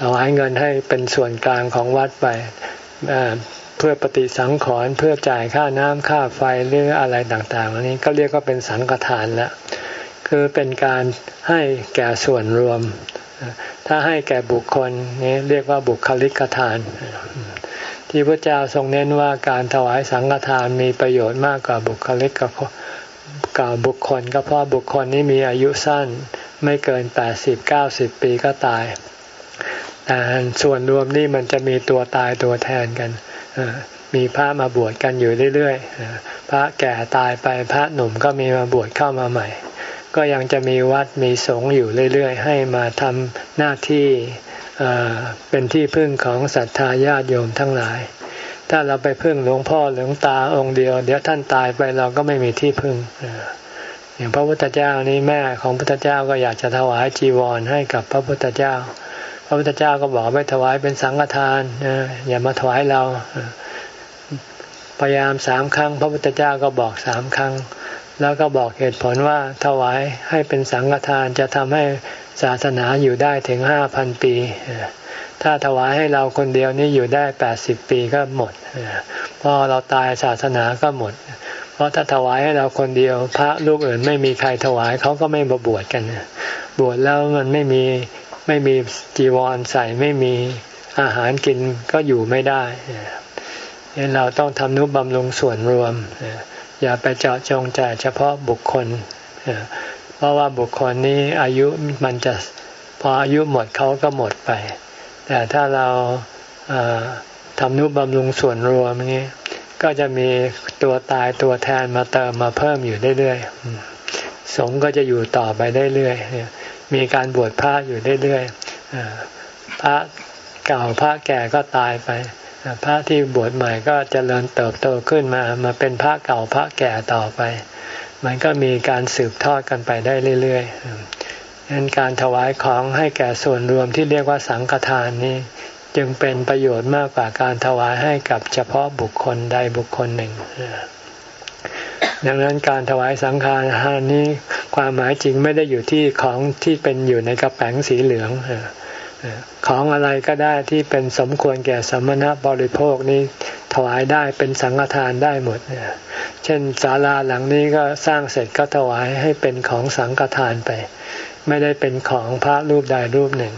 ถวายเงินให้เป็นส่วนกลางของวัดไปเพื่อปฏิสังขรณ์เพื่อจ่ายค่าน้ำค่าไฟหรืออะไรต่างๆอันนี้ก็เรียกว่าเป็นสังฆทานล้วคือเป็นการให้แก่ส่วนรวม ถ้าให้แก่บุคคลนี้เรียกว่าบุคลิกทาน ที่พระเจ้าทรงเน้นว่าการถวายสังฆทานมีประโยชน์มากกว่าบุคลิกกับบุคคลก็เพราะบุคคลนี้มีอายุสั้นไม่เกินแปดสิบเก้าสิบปีก็ตายแต่ส่วนรวมนี่มันจะมีตัวตายตัวแทนกันมีพระมาบวชกันอยู่เรื่อยๆพระแก่ตายไปพระหนุ่มก็มีมาบวชเข้ามาใหม่ ก็ยังจะมีวัดมีสงฆ์อยู่เรื่อยๆ ให้มาทำหน้าที่ เป็นที่พึ่งของศรัทธาญาติโยมทั้งหลาย ถ้าเราไปพึ่งหลวงพ่อหลวงตาองค์เดียว เดี๋ยวท่านตายไปเราก็ไม่มีที่พึ่งอย่างพระพุทธเจ้านี้แม่ของพระพุทธเจ้าก็อยากจะถวายจีวรให้กับพระพุทธเจ้า พระพุทธเจ้าก็บอกไม่ถวายเป็นสังฆทานอย่ามาถวายเราพยายามสามครั้ง พระพุทธเจ้าก็บอกสามครั้ง แล้วก็บอกเหตุผลว่าถวายให้เป็นสังฆทานจะทำให้ ศาสนาอยู่ได้ถึงห้าพันปี ถ้าถวายให้เราคนเดียวนี่อยู่ได้แปดสิบปีก็หมดพอเราตายศาสนาก็หมด เพราะถ้าถวายให้เราคนเดียว พระลูกอื่นไม่มีใครถวายเขาก็ไม่มาบวชกันบวชแล้วมันไม่มีไม่มีจีวรใส่ไม่มีอาหารกินก็อยู่ไม่ได้ยังเราต้องทำนุบำรุงส่วนรวม อย่าไปเจาะจงแต่เฉพาะบุคคล ราะว่าบุคคลนี้อายุมันจะพออายุหมดเขาก็หมดไป แต่ถ้าเราทำนุบำรุงส่วนรวมนี้ ก็จะมีตัวตายตัวแทนมาเติมมาเพิ่มอยู่เรื่อยๆสงก็จะอยู่ต่อไปได้เรื่อยมีการบวชพระอยู่เรื่อยๆพระเก่าพระแก่ก็ตายไปพระที่บวชใหม่ก็จเจริญเติบโตขึ้นมามาเป็นพระเก่าพระแก่ต่อไป มันก็มีการสืบทอดกันไปได้เรื่อยๆดังนั้นการถวายของให้แก่ส่วนรวมที่เรียกว่าสังฆทานนี้ จึงเป็นประโยชน์มากกว่าการถวายให้กับเฉพาะบุคคลใดบุคคลหนึ่ง ดังนั้นการถวายสังฆทานนี้ความหมายจริงไม่ได้อยู่ที่ของที่เป็นอยู่ในกระแป้งสีเหลือง ของอะไรก็ได้ที่เป็นสมควรแก่สมณะบริโภคนี้ถวายได้เป็นสังฆทานได้หมด เช่นศาลาหลังนี้ก็สร้างเสร็จก็ถวายให้เป็นของสังฆทานไป ไม่ได้เป็นของพระรูปใดรูปหนึ่ง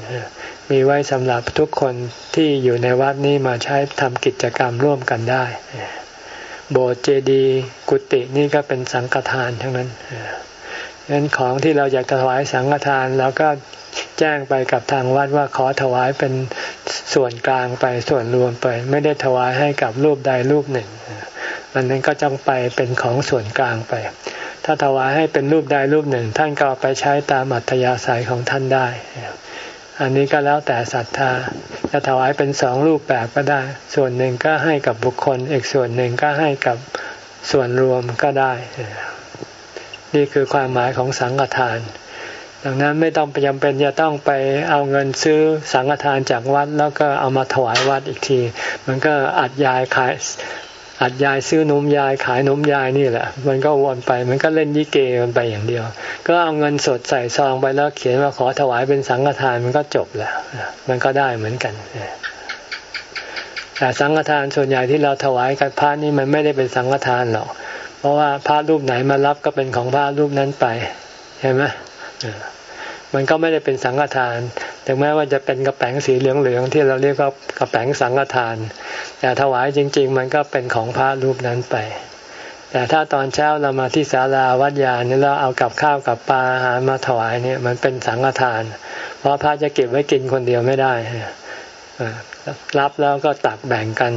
มีไว้สำหรับทุกคนที่อยู่ในวัดนี้มาใช้ทำกิจกรรมร่วมกันได้ โบสถ์เจดีย์กุฏินี่ก็เป็นสังฆทานทั้งนั้นดังนั้นของที่เราอยากถวายสังฆทานเราก็ แจ้งไปกับทางวัดว่าขอถวายเป็นส่วนกลางไปส่วนรวมไป ไม่ได้ถวายให้กับรูปใดรูปหนึ่งอันนั้นก็จงไปเป็นของส่วนกลางไป ถ้าถวายให้เป็นรูปใดรูปหนึ่ง ท่านก็ไปใช้ตามอัธยาศัยของท่านได้ อันนี้ก็แล้วแต่ศรัทธาจะถวายเป็นสองรูปแบบก็ได้ ส่วนหนึ่งก็ให้กับบุคคล อีกส่วนหนึ่งก็ให้กับส่วนรวมก็ได้ นี่คือความหมายของสังฆทาน ดังนั้นไม่ต้องจำเป็นจะต้องไปเอาเงินซื้อสังฆทานจากวัด แล้วก็เอามาถวายวัดอีกที มันก็อัดยายขายอัดยายซื้อนมยายขายนมยายนี่แหละ มันก็วนไปมันก็เล่นยิเกมันไปอย่างเดียว ก็เอาเงินสดใส่ซองไปแล้วเขียนว่าขอถวายเป็นสังฆทานมันก็จบแล้วมันก็ได้เหมือนกันแต่สังฆทานส่วนใหญ่ที่เราถวายกับพระนี่มันไม่ได้เป็นสังฆทานหรอกเพราะว่าพระรูปไหนมารับก็เป็นของพระรูปนั้นไป เห็นไหม มันก็ไม่ได้เป็นสังฆทาน ถึงแม้ว่าจะเป็นกระแป้งสีเหลืองๆที่เราเรียกว่ากระแป้งสังฆทาน แต่ถวายจริง ๆ มันก็เป็นของพระรูปนั้นไป แต่ถ้าตอนเช้าเรามาที่ศาลาวัดยานี่เราเอากับข้าวกับปลาอาหารมาถวายเนี่ยมันเป็นสังฆทาน เพราะพระจะเก็บไว้กินคนเดียวไม่ได้รับแล้วก็ตักแบ่งกัน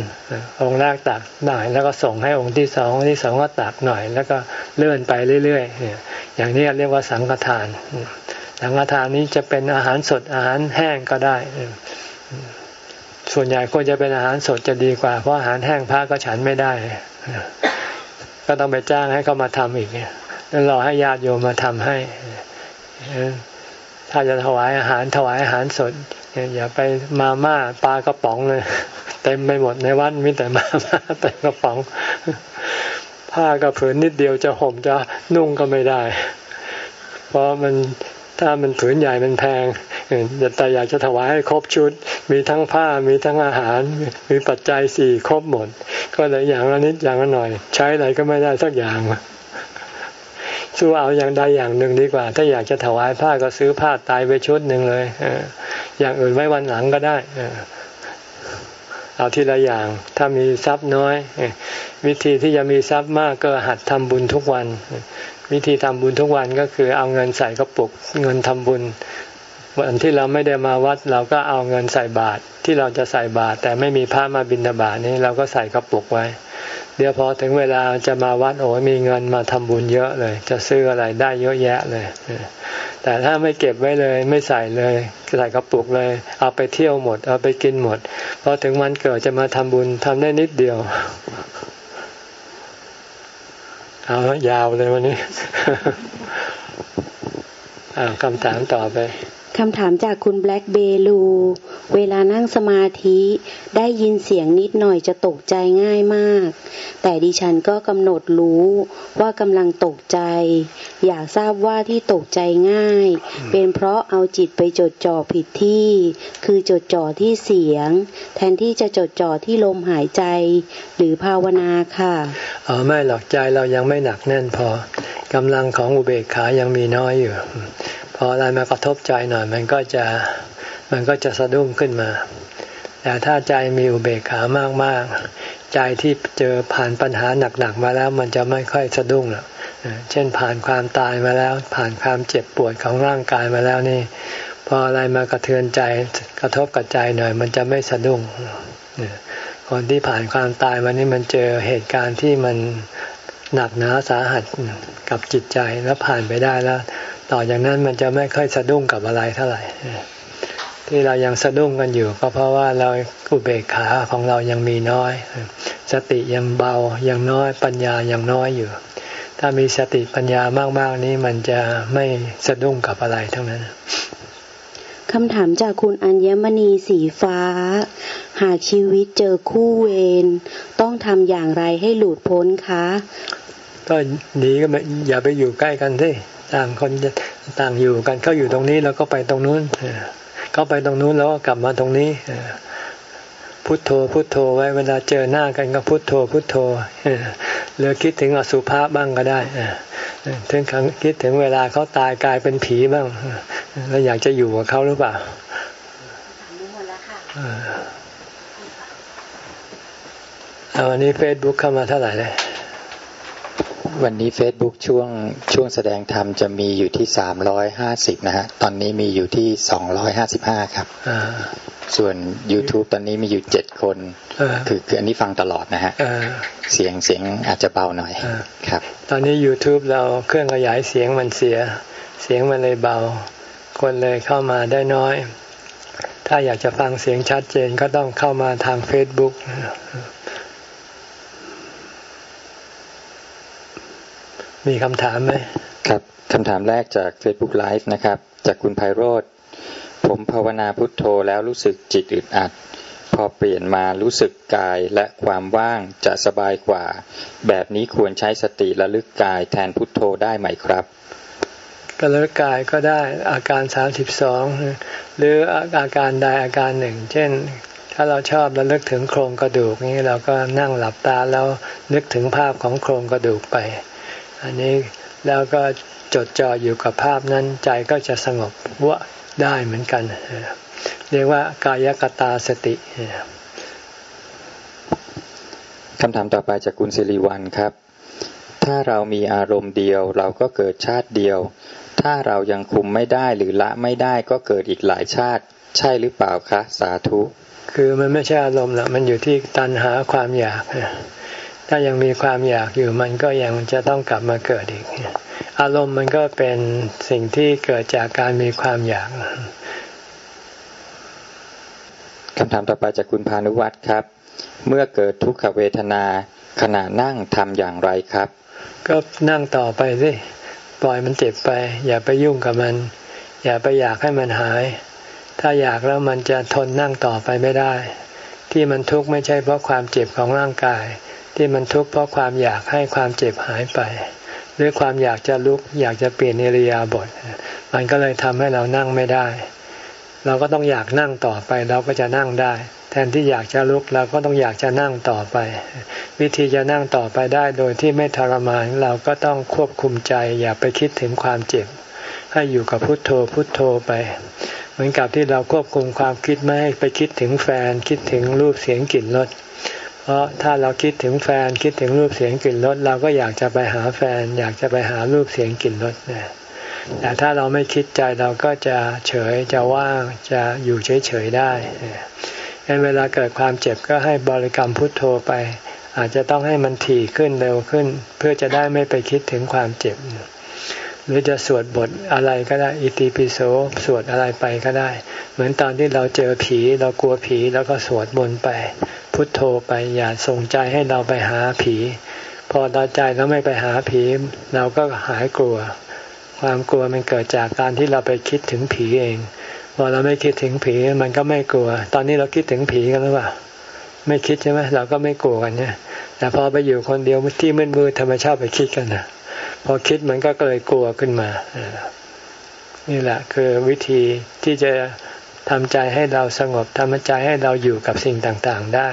องค์แรกตักหน่อย แล้วก็ส่งให้องค์ที่สององค์ที่สองก็ตักหน่อย แล้วก็เลื่อนไปเรื่อยๆอย่างนี้เรียกว่าสังฆทาน สังฆทานนี้จะเป็นอาหารสดอาหารแห้งก็ได้ ส่วนใหญ่ควรจะเป็นอาหารสดจะดีกว่า เพราะอาหารแห้งพระก็ฉันไม่ได้ ก็ต้องไปจ้างให้เขามาทำอีกแล้วรอให้ญาติโยมมาทำให้ ถ้าจะถวายอาหารถวายอาหารสดอย่าไปมาม่าปลากระป๋องเลยเต็มไปหมดในวัดมีแต่มาม่าแต่กระป๋อง ผ้าก็ผืนนิดเดียวจะห่มจะนุ่งก็ไม่ได้ เพราะมัน ถ้ามันผืนใหญ่มันแพงแต่อยากจะถวายให้ครบชุด มีทั้งผ้ามีทั้งอาหาร มีปัจจัยสี่ครบหมด ก็เลยอย่างละนิดอย่างละหน่อย ใช้อะไรก็ไม่ได้สักอย่างสู้เอาอย่างใดอย่างหนึ่งดีกว่า ถ้าอยากจะถวายผ้าก็ซื้อผ้าตายไปชุดหนึ่งเลยอย่างอื่นไว้วันหลังก็ได้ เอาทีละอย่าง ถ้ามีทรัพย์น้อย วิธีที่จะมีทรัพย์มากก็หัดทำบุญทุกวัน วิธีทำบุญทุกวันก็คือเอาเงินใส่กระปุกเงินทำบุญ วันที่เราไม่ได้มาวัด เราก็เอาเงินใส่บาตรที่เราจะใส่บาตรแต่ไม่มีพระมาบิณฑบาตนี้เราก็ใส่กระปุกไว้ เดี๋ยวพอถึงเวลาจะมาวัดโอ้มีเงินมาทำบุญเยอะเลย จะซื้ออะไรได้เยอะแยะเลย แต่ถ้าไม่เก็บไว้เลยไม่ใส่เลยใส่กระปุกเลย เอาไปเที่ยวหมด เอาไปกินหมดพอถึงวันเกิดจะมาทำบุญทำได้นิดเดียว เอายาวเลยวันนี้คำถามต่อไป คำถามจากคุณแบล็กเบลู เวลานั่งสมาธิได้ยินเสียงนิดหน่อยจะตกใจง่ายมาก แต่ดิฉันก็กำหนดรู้ว่ากำลังตกใจ อยากทราบว่าที่ตกใจง่าย เป็นเพราะเอาจิตไปจดจ่อผิดที่ คือจดจ่อที่เสียง แทนที่จะจดจ่อที่ลมหายใจ หรือภาวนาค่ะอ๋อไม่หรอกใจเรายังไม่หนักแน่นพอกำลังของอุเบกขายังมีน้อยอยู่ พออะไรมากระทบใจหน่อย มันก็จะมันก็จะสะดุ้งขึ้นมา แต่ถ้าใจมีอุเบกขามากๆ ใจที่เจอผ่านปัญหาหนักๆมาแล้วมันจะไม่ค่อยสะดุ้งหรอกเช่นผ่านความตายมาแล้ว ผ่านความเจ็บปวดของร่างกายมาแล้วนี่ พออะไรมากระเทือนใจกระทบกับใจหน่อย มันจะไม่สะดุ้งคนที่ผ่านความตายมานี่มันเจอเหตุการณ์ที่มันหนักหนาสาหัสกับจิตใจแล้วผ่านไปได้แล้ว ต่อจากนั้นมันจะไม่ค่อยสะดุ้งกับอะไรเท่าไหร่ที่เรายังสะดุ้งกันอยู่ก็เพราะว่าเราอุเบกขาของเรายังมีน้อย สติยังเบายังน้อยปัญญายังน้อยอยู่ ถ้ามีสติปัญญามากๆนี้มันจะไม่สะดุ้งกับอะไรทั้งนั้นคำถามจากคุณอัญมณีสีฟ้า หากชีวิตเจอคู่เวรต้องทำอย่างไรให้หลุดพ้นคะ ก็หนีก็ไม่อย่าไปอยู่ใกล้กันสิ ต่างคนจะต่างอยู่กันเขาอยู่ตรงนี้แล้วก็ไปตรงนู้นเขาไปตรงนู้นแล้วก็กลับมาตรงนี้พุทโธพุทโธไว้เวลาเจอหน้ากันก็พุทโธพุทโธหรือคิดถึงอสุภะบ้างก็ได้ถึงครั้งคิดถึงเวลาเขาตายกลายเป็นผีบ้างแล้วอยากจะอยู่กับเขาหรือเปล่าเอาวันนี้เฟซบุ๊กเข้ามาเท่าไหร่เลย วันนี้ Facebook ช่วงช่วงแสดงธรรมจะมีอยู่ที่สามร้อยห้าสิบนะฮะ ตอนนี้มีอยู่ที่สองร้อยห้าสิบห้าครับ ส่วน YouTube ตอนนี้มีอยู่เจ็ดคน คือคืออันนี้ฟังตลอดนะฮะ เสียงเสียงอาจจะเบาหน่อยครับ ตอนนี้ YouTube เราเครื่องขยายเสียงมันเสีย เสียงมันเลยเบา คนเลยเข้ามาได้น้อย ถ้าอยากจะฟังเสียงชัดเจนก็ต้องเข้ามาทาง Facebook มีคำถามไหมครับคำถามแรกจาก Facebook Live นะครับ จากคุณไพโรธผมภาวนาพุทโธแล้วรู้สึกจิตอึดอัด พอเปลี่ยนมารู้สึกกายและความว่างจะสบายกว่า แบบนี้ควรใช้สติระลึกกายแทนพุทโธได้ไหมครับระลึกกายก็ได้อาการสามสิบสองหรืออาการใดอาการหนึ่ง เช่น ถ้าเราชอบระลึกถึงโครงกระดูกนี้เราก็นั่งหลับตาแล้วนึกถึงภาพของโครงกระดูกไป อันนี้แล้วก็จดจ่ออยู่กับภาพนั้นใจก็จะสงบวะได้เหมือนกัน เรียกว่ากายกตาสติคำถามต่อไปจากคุณสิริวัลครับ ถ้าเรามีอารมณ์เดียวเราก็เกิดชาติเดียว ถ้าเรายังคุมไม่ได้หรือละไม่ได้ก็เกิดอีกหลายชาติ ใช่หรือเปล่าคะ สาธุ คือมันไม่ใช่อารมณ์หรอกมันอยู่ที่ตัณหาความอยาก ถ้ายังมีความอยากอยู่มันก็ยังจะต้องกลับมาเกิดอีก อารมณ์มันก็เป็นสิ่งที่เกิดจากการมีความอยากคำถามต่อไปจากคุณพานุวัตรครับ เมื่อเกิดทุกขเวทนาขณะนั่งทำอย่างไรครับ ก็นั่งต่อไปสิปล่อยมันเจ็บไป อย่าไปยุ่งกับมัน อย่าไปอยากให้มันหาย ถ้าอยากแล้วมันจะทนนั่งต่อไปไม่ได้ ที่มันทุกข์ไม่ใช่เพราะความเจ็บของร่างกาย ที่มันทุกข์เพราะความอยากให้ความเจ็บหายไปหรือความอยากจะลุก อยากจะเปลี่ยนอิริยาบถมันก็เลยทำให้เรานั่งไม่ได้ เราก็ต้องอยากนั่งต่อไป เราก็จะนั่งได้ แทนที่อยากจะลุกเราก็ต้องอยากจะนั่งต่อไป วิธีจะนั่งต่อไปได้โดยที่ไม่ทรมานเราก็ต้องควบคุมใจ อย่าไปคิดถึงความเจ็บ ให้อยู่กับพุทโธพุทโธไปเหมือนกับที่เราควบคุมความคิดไม่ให้ไปคิดถึงแฟนคิดถึงรูปเสียงกลิ่นรส เพราะถ้าเราคิดถึงแฟนคิดถึงรูปเสียงกลิ่นรสเราก็อยากจะไปหาแฟน อยากจะไปหารูปเสียงกลิ่นรสเนี่ยแต่ถ้าเราไม่คิดใจเราก็จะเฉยจะว่างจะอยู่เฉยๆได้ดังเวลาเกิดความเจ็บก็ให้บริกรรมพุทโธไป อาจจะต้องให้มันถี่ขึ้นเร็วขึ้น เพื่อจะได้ไม่ไปคิดถึงความเจ็บ หรือจะสวดบทอะไรก็ได้ อิติปิโสสวดอะไรไปก็ได้ เหมือนตอนที่เราเจอผีเรากลัวผีแล้วก็สวดบนไป พุทโธไปอย่าส่งใจให้เราไปหาผี พอเราใจเราไม่ไปหาผี เราก็หายกลัว ความกลัวมันเกิดจากการที่เราไปคิดถึงผีเองพอเราไม่คิดถึงผีมันก็ไม่กลัว ตอนนี้เราคิดถึงผีกันหรือเปล่าไม่คิดใช่ไหมเราก็ไม่กลัวกันเนี่ยแต่พอไปอยู่คนเดียวที่มืดมืดธรรมชาติไปคิดกันนะ พอคิดมันก็เลยกลัวขึ้นมา นี่แหละคือวิธีที่จะทำใจให้เราสงบทำใจให้เราอยู่กับสิ่งต่างๆได้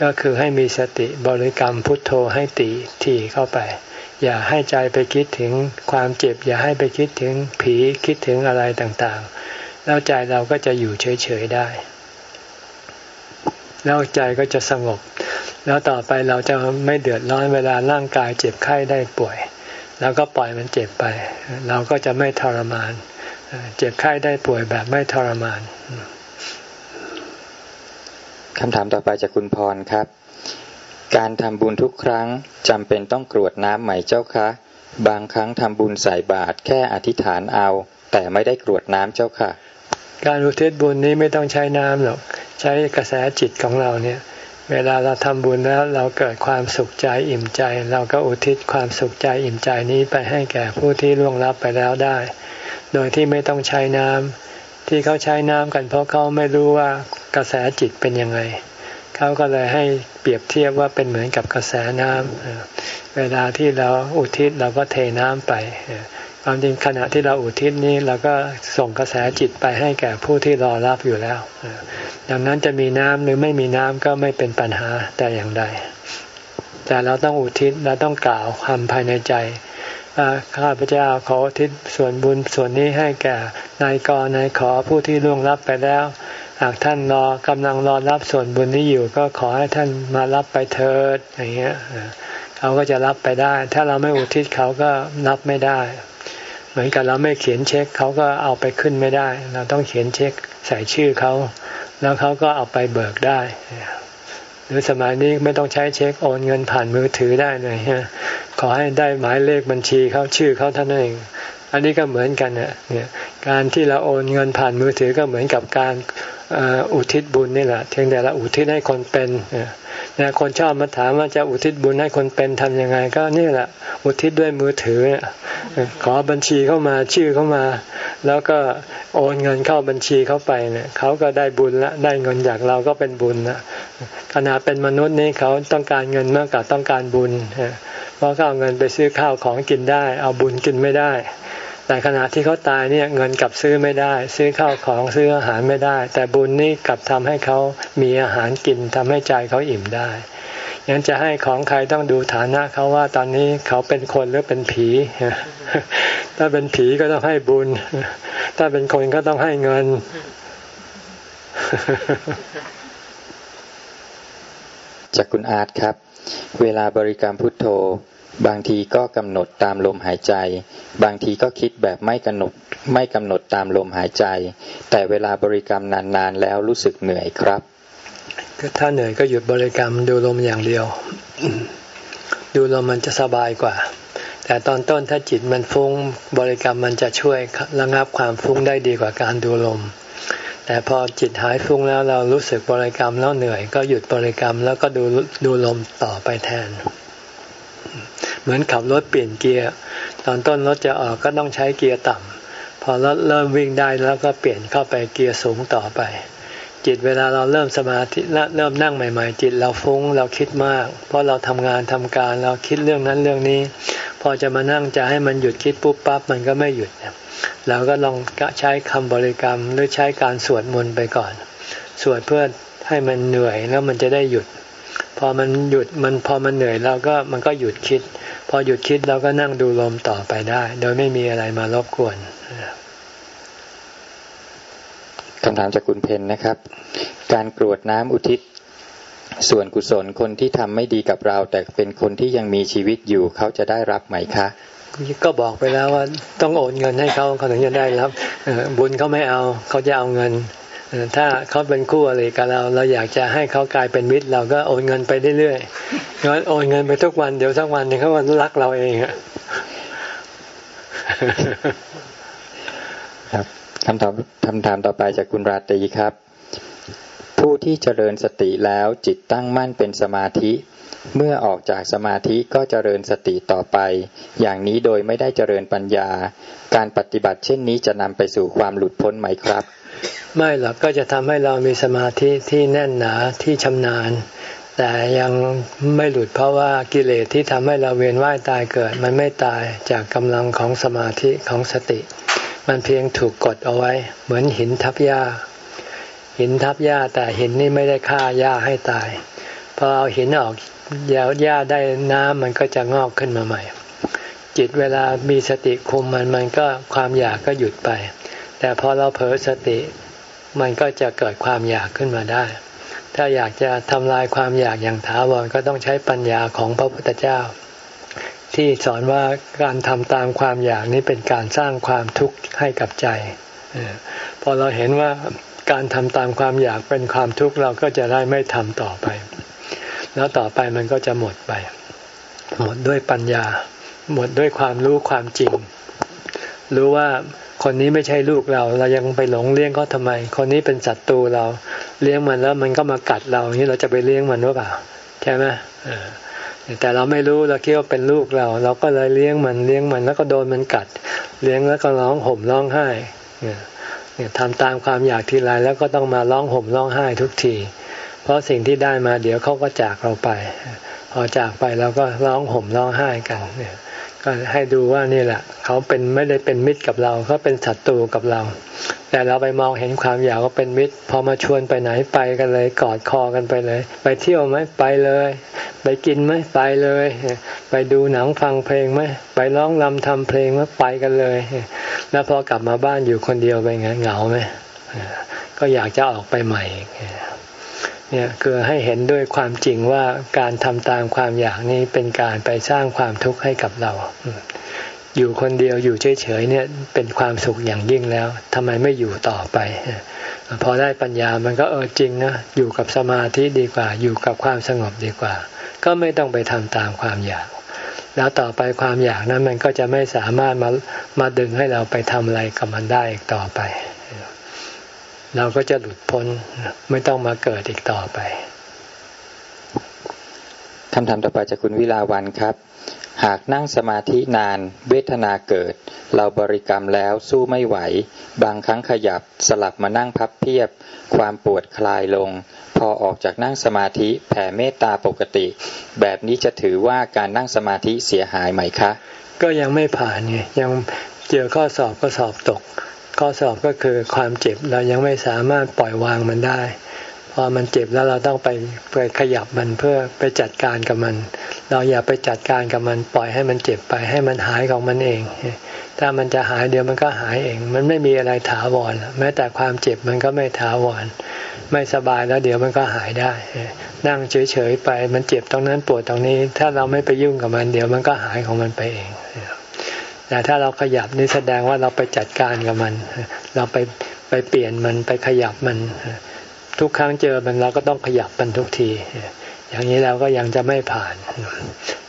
ก็คือให้มีสติบริกรรมพุทโธให้ตีทีเข้าไป อย่าให้ใจไปคิดถึงความเจ็บ อย่าให้ไปคิดถึงผีคิดถึงอะไรต่างๆ แล้วใจเราก็จะอยู่เฉยๆได้ แล้วใจก็จะสงบ แล้วต่อไปเราจะไม่เดือดร้อนเวลาร่างกายเจ็บไข้ได้ป่วย แล้วก็ปล่อยมันเจ็บไป เราก็จะไม่ทรมาน เจ็บไข้ได้ป่วยแบบไม่ทรมานคำถามต่อไปจากคุณพรครับ การทำบุญทุกครั้งจำเป็นต้องกรวดน้ำไหมเจ้าคะ บางครั้งทำบุญใส่บาตรแค่อธิษฐานเอา แต่ไม่ได้กรวดน้ำเจ้าค่ะ การอุทิศบุญนี้ไม่ต้องใช้น้ำหรอก ใช้กระแสจิตของเราเนี่ย เวลาเราทำบุญแล้วเราเกิดความสุขใจอิ่มใจ เราก็อุทิศความสุขใจอิ่มใจนี้ไปให้แก่ผู้ที่ล่วงลับไปแล้วได้ โดยที่ไม่ต้องใช้น้ำที่เขาใช้น้ำกันเพราะเขาไม่รู้ว่ากระแสจิตเป็นยังไงเขาก็เลยให้เปรียบเทียบว่าเป็นเหมือนกับกระแสน้ำเวลาที่เราอุทิศเราก็เทน้ำไป ความจริงขณะที่เราอุทิศนี้เราก็ส่งกระแสจิตไปให้แก่ผู้ที่รอรับอยู่แล้ว ดังนั้นจะมีน้ำหรือไม่มีน้ำก็ไม่เป็นปัญหาแต่อย่างใด แต่เราต้องอุทิศเราต้องกล่าวคำภายในใจข้าพเจ้าขออุทิศส่วนบุญส่วนนี้ให้แก่นายกนายขอผู้ที่ล่วงรับไปแล้ว หากท่านรอกำลังรอรับส่วนบุญนี้อยู่ ก็ขอให้ท่านมารับไปเถิดอย่างเงี้ยเขาก็จะรับไปได้ ถ้าเราไม่อุทิศเขาก็รับไม่ได้ เหมือนกับเราไม่เขียนเช็คเขาก็เอาไปขึ้นไม่ได้ เราต้องเขียนเช็คใส่ชื่อเขาแล้วเขาก็เอาไปเบิกได้ หรือสมัยนี้ไม่ต้องใช้เช็คโอนเงินผ่านมือถือได้เลยขอให้ได้หมายเลขบัญชีเขาชื่อเขาเท่านั้นเอง อันนี้ก็เหมือนกันเนี่ยการที่เราโอนเงินผ่านมือถือก็เหมือนกับการอุทิศบุญนี่แหละเพียงแต่เราอุทิศให้คนเป็นนะคนชอบมาถามว่าจะอุทิศบุญให้คนเป็นทำยังไง ก็นี่แหละ อุทิศด้วยมือถือขอบัญชีเข้ามาชื่อเข้ามา แล้วก็โอนเงินเข้าบัญชีเข้าไปเนี่ยเขาก็ได้บุญละได้เงินจากเราก็เป็นบุญละขณะเป็นมนุษย์นี่เขาต้องการเงินมากกว่าต้องการบุญเพราะเขาเอาเงินไปซื้อข้าวของกินได้ เอาบุญกินไม่ได้ แต่ขณะที่เขาตายเนี่ยเงินกลับซื้อไม่ได้ ซื้อข้าวของซื้ออาหารไม่ได้ แต่บุญนี่กลับทำให้เขามีอาหารกินทำให้ใจเขาอิ่มได้ยังจะให้ของใครต้องดูฐานะเขาว่าตอนนี้เขาเป็นคนหรือเป็นผี ถ้าเป็นผีก็ต้องให้บุญ ถ้าเป็นคนก็ต้องให้เงิน จากคุณอาร์ตครับ เวลาบริกรรมพุทโธ บางทีก็กำหนดตามลมหายใจ บางทีก็คิดแบบไม่กำหนดไม่กำหนดตามลมหายใจ แต่เวลาบริกรรมนานๆแล้วรู้สึกเหนื่อยครับถ้าเหนื่อยก็หยุดบริกรรมดูลมอย่างเดียว ดูลมมันจะสบายกว่า แต่ตอนต้นถ้าจิตมันฟุ้งบริกรรมมันจะช่วยระงับความฟุ้งได้ดีกว่าการดูลม แต่พอจิตหายฟุ้งแล้วเรารู้สึกบริกรรมแล้วเหนื่อย ก็หยุดบริกรรมแล้วก็ดูดูลมต่อไปแทน เหมือนขับรถเปลี่ยนเกียร์ ตอนต้นรถจะออกก็ต้องใช้เกียร์ต่ำพอรถเริ่มวิ่งได้แล้วก็เปลี่ยนเข้าไปเกียร์สูงต่อไป จิตเวลาเราเริ่มสมาธิเริ่มนั่งใหม่ ๆ จิตเราฟุ้งเราคิดมาก เพราะเราทำงานทำการเราคิดเรื่องนั้นเรื่องนี้ พอจะมานั่งจะให้มันหยุดคิดปุ๊บปั๊บมันก็ไม่หยุดเราก็ลองใช้คำบริกรรมหรือใช้การสวดมนต์ไปก่อนสวดเพื่อให้มันเหนื่อยแล้วมันจะได้หยุด พอมันหยุดมันพอมันเหนื่อยเราก็มันก็หยุดคิด พอหยุดคิดเราก็นั่งดูลมต่อไปได้ โดยไม่มีอะไรมารบกวนคำถามจากคุณเพนนะครับ การกรวดน้ำอุทิศ ส่วนกุศลคนที่ทำไม่ดีกับเรา แต่เป็นคนที่ยังมีชีวิตอยู่เขาจะได้รับไหมคะ ก็บอกไปแล้วว่าต้องโอนเงินให้เขาเขาถึงจะได้รับบุญเขาไม่เอาเขาจะเอาเงิน ถ้าเขาเป็นคู่อะไรกับเรา เราอยากจะให้เขากลายเป็นมิตรเราก็โอนเงินไปเรื่อยๆงั้นโอนเงินไปทุกวันเดี๋ยวสักวันนึงเขาวันรักเราเองครับคำถามคำถามต่อไปจากคุณราตรีครับ ผู้ที่เจริญสติแล้วจิตตั้งมั่นเป็นสมาธิ เมื่อออกจากสมาธิก็เจริญสติต่อไป อย่างนี้โดยไม่ได้เจริญปัญญา การปฏิบัติเช่นนี้จะนำไปสู่ความหลุดพ้นไหมครับ ไม่หรอกก็จะทำให้เรามีสมาธิที่แน่นหนาที่ชำนาญ แต่ยังไม่หลุดเพราะว่ากิเลสที่ทำให้เราเวียนว่ายตายเกิด มันไม่ตายจากกำลังของสมาธิของสติ มันเพียงถูกกดเอาไว้ เหมือนหินทับหญ้า หินทับหญ้าแต่หินนี่ไม่ได้ฆ่าหญ้าให้ตายพอเอาหินออกยาวหญ้าได้น้ำมันก็จะงอกขึ้นมาใหม่ จิตเวลามีสติคุมมันมันก็ความอยากก็หยุดไป แต่พอเราเผลอสติ มันก็จะเกิดความอยากขึ้นมาได้ ถ้าอยากจะทำลายความอยากอย่างถาวรก็ต้องใช้ปัญญาของพระพุทธเจ้า ที่สอนว่าการทำตามความอยากนี้เป็นการสร้างความทุกข์ให้กับใจพอเราเห็นว่าการทำตามความอยากเป็นความทุกข์เราก็จะได้ไม่ทำต่อไป แล้วต่อไปมันก็จะหมดไป หมดด้วยปัญญา หมดด้วยความรู้ความจริง รู้ว่า คนนี้ไม่ใช่ลูกเรา เรายังไปหลงเลี้ยงเขาทำไม คนนี้เป็นศัตรูเราเลี้ยงมันแล้วมันก็มากัดเรานี้เราจะไปเลี้ยงมันหรือเปล่าใช่ไหมแต่เราไม่รู้เราคิดว่าเป็นลูกเรา เราก็เลยเลี้ยงมันเลี้ยงมันแล้วก็โดนมันกัด เลี้ยงแล้วก็ร้องห่มร้องไห้เนี่ยทำตามความอยากทีไรแล้วก็ต้องมาร้องห่มร้องไห้ทุกที เพราะสิ่งที่ได้มาเดี๋ยวเขาก็จากเราไป พอจากไปเราก็ร้องห่มร้องไห้กันเนี่ย ก็ให้ดูว่านี่แหละ เขาเป็นไม่ได้เป็นมิตรกับเราเขาเป็นศัตรูกับเรา แต่เราไปมองเห็นความอยากว่าเป็นมิตร พอมาชวนไปไหนไปกันเลย กอดคอกันไปเลย ไปเที่ยวไหมไปเลย ไปกินไหมไปเลย ไปดูหนังฟังเพลงไหมไปร้องรำทำเพลงไหมไปกันเลย แล้วพอกลับมาบ้านอยู่คนเดียวไปไงเหงาไหมก็อยากจะออกไปใหม่ เนี่ยคือให้เห็นด้วยความจริงว่าการทำตามความอยากนี้เป็นการไปสร้างความทุกข์ให้กับเรา อยู่คนเดียวอยู่เฉยๆเนี่ยเป็นความสุขอย่างยิ่งแล้วทำไมไม่อยู่ต่อไป พอได้ปัญญามันก็เออจริงนะอยู่กับสมาธิดีกว่า อยู่กับความสงบดีกว่า ก็ไม่ต้องไปทำตามความอยาก แล้วต่อไปความอยากนั้นมันก็จะไม่สามารถมามาดึงให้เราไปทำอะไรกับมันได้อีกต่อไป เราก็จะหลุดพ้นไม่ต้องมาเกิดอีกต่อไปคำถามต่อไปจากคุณวิลาวันครับ หากนั่งสมาธินาน เวทนาเกิด เราบริกรรมแล้วสู้ไม่ไหว บางครั้งขยับสลับมานั่งพับเพียบ ความปวดคลายลง พอออกจากนั่งสมาธิแผ่เมตตาปกติ แบบนี้จะถือว่าการนั่งสมาธิเสียหายไหมคะ ก็ยังไม่ผ่านไงยังเจอข้อสอบก็สอบตก ข้อสอบก็คือความเจ็บเรายังไม่สามารถปล่อยวางมันได้ พอมันเจ็บแล้วเราต้องไปไปขยับมันเพื่อไปจัดการกับมัน เราอย่าไปจัดการกับมันปล่อยให้มันเจ็บไปให้มันหายของมันเอง ถ้ามันจะหายเดี๋ยวมันก็หายเอง มันไม่มีอะไรถาวรแม้แต่ความเจ็บมันก็ไม่ถาวรไม่สบายแล้วเดี๋ยวมันก็หายได้ นั่งเฉยๆไปมันเจ็บตรงนั้นปวดตรงนี้ ถ้าเราไม่ไปยุ่งกับมัน เดี๋ยวมันก็หายของมันไปเอง แต่ถ้าเราขยับนี่แสดงว่าเราไปจัดการกับมัน เราไปไปเปลี่ยนมันไปขยับมัน ทุกครั้งเจอมันเราก็ต้องขยับมันทุกที อย่างนี้เราก็ยังจะไม่ผ่าน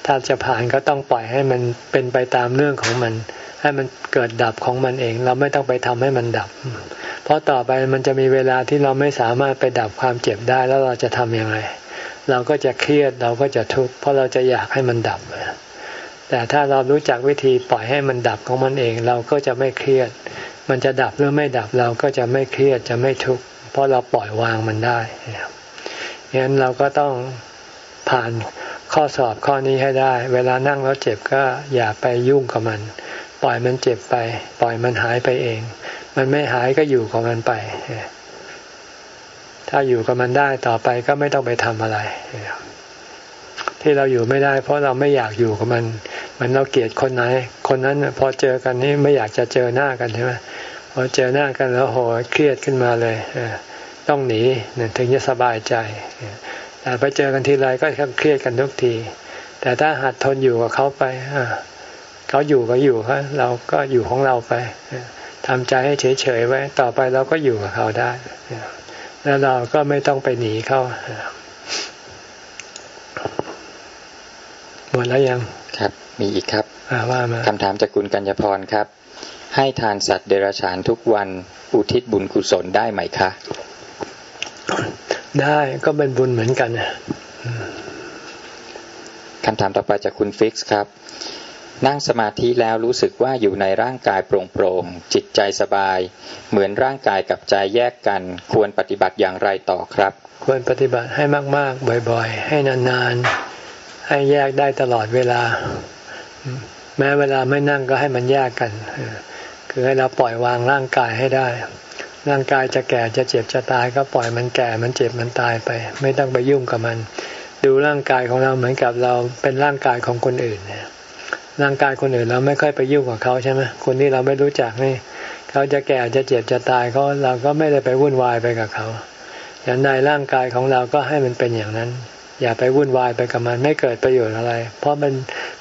ถ้าจะผ่านก็ต้องปล่อยให้มันเป็นไปตามเรื่องของมัน ให้มันเกิดดับของมันเอง เราไม่ต้องไปทำให้มันดับ เพราะต่อไปมันจะมีเวลาที่เราไม่สามารถไปดับความเจ็บได้แล้วเราจะทำยังไงเราก็จะเครียดเราก็จะทุกข์เพราะเราจะอยากให้มันดับ แต่ถ้าเรารู้จักวิธีปล่อยให้มันดับของมันเอง เราก็จะไม่เครียด มันจะดับหรือไม่ดับเราก็จะไม่เครียดจะไม่ทุกข์เพราะเราปล่อยวางมันได้งั้นเราก็ต้องผ่านข้อสอบข้อนี้ให้ได้ เวลานั่งแล้วเจ็บก็อย่าไปยุ่งกับมัน ปล่อยมันเจ็บไป ปล่อยมันหายไปเอง มันไม่หายก็อยู่กับมันไป ถ้าอยู่กับมันได้ต่อไปก็ไม่ต้องไปทำอะไร ที่เราอยู่ไม่ได้ เพราะเราไม่อยากอยู่กับมัน มันเราเกลียดคนไหน คนนั้นพอเจอกันนี่ไม่อยากจะเจอหน้ากันใช่ไหมพอเจอหน้ากันแล้วโหเครียดขึ้นมาเลยต้องหนีถึงจะสบายใจแต่ไปเจอกันทีไรก็เครียดกันทุกที แต่ถ้าหัดทนอยู่กับเขาไปเขาอยู่ก็อยู่ครับเราก็อยู่ของเราไปทำใจให้เฉยๆไว้ ต่อไปเราก็อยู่กับเขาได้ แล้วเราก็ไม่ต้องไปหนีเขา หมดแล้วยังครับ มีอีกครับว่ามาคำถามจากคุณกัญญพรครับ ให้ทานสัตว์เดรัจฉานทุกวันอุทิศบุญกุศลได้ไหมคะ ได้ก็เป็นบุญเหมือนกันคำถามต่อไปจากคุณฟิกซ์ครับ นั่งสมาธิแล้วรู้สึกว่าอยู่ในร่างกายโปร่งๆจิตใจสบาย เหมือนร่างกายกับใจแยกกัน ควรปฏิบัติอย่างไรต่อครับ ควรปฏิบัติให้มาก ๆ บ่อย ๆ ให้นาน ๆ ให้แยกได้ตลอดเวลา แม้เวลาไม่นั่งก็ให้มันแยกกัน คือให้เราปล่อยวางร่างกายให้ได้ ร่างกายจะแก่จะเจ็บจะตายก็ปล่อยมันแก่มันเจ็บมันตายไป ไม่ต้องไปยุ่งกับมัน ดูร่างกายของเราเหมือนกับเราเป็นร่างกายของคนอื่นเนี่ยร่างกายคนอื่นเราไม่ค่อยไปยุ่งกับเขาใช่ไหมคนที่เราไม่รู้จักนี่เขาจะแก่จะเจ็บจะตายเขาเราก็ไม่ได้ไปวุ่นวายไปกับเขาอย่างใดร่างกายของเราก็ให้มันเป็นอย่างนั้น อย่าไปวุ่นวายไปกับมันไม่เกิดประโยชน์อะไร เพราะมัน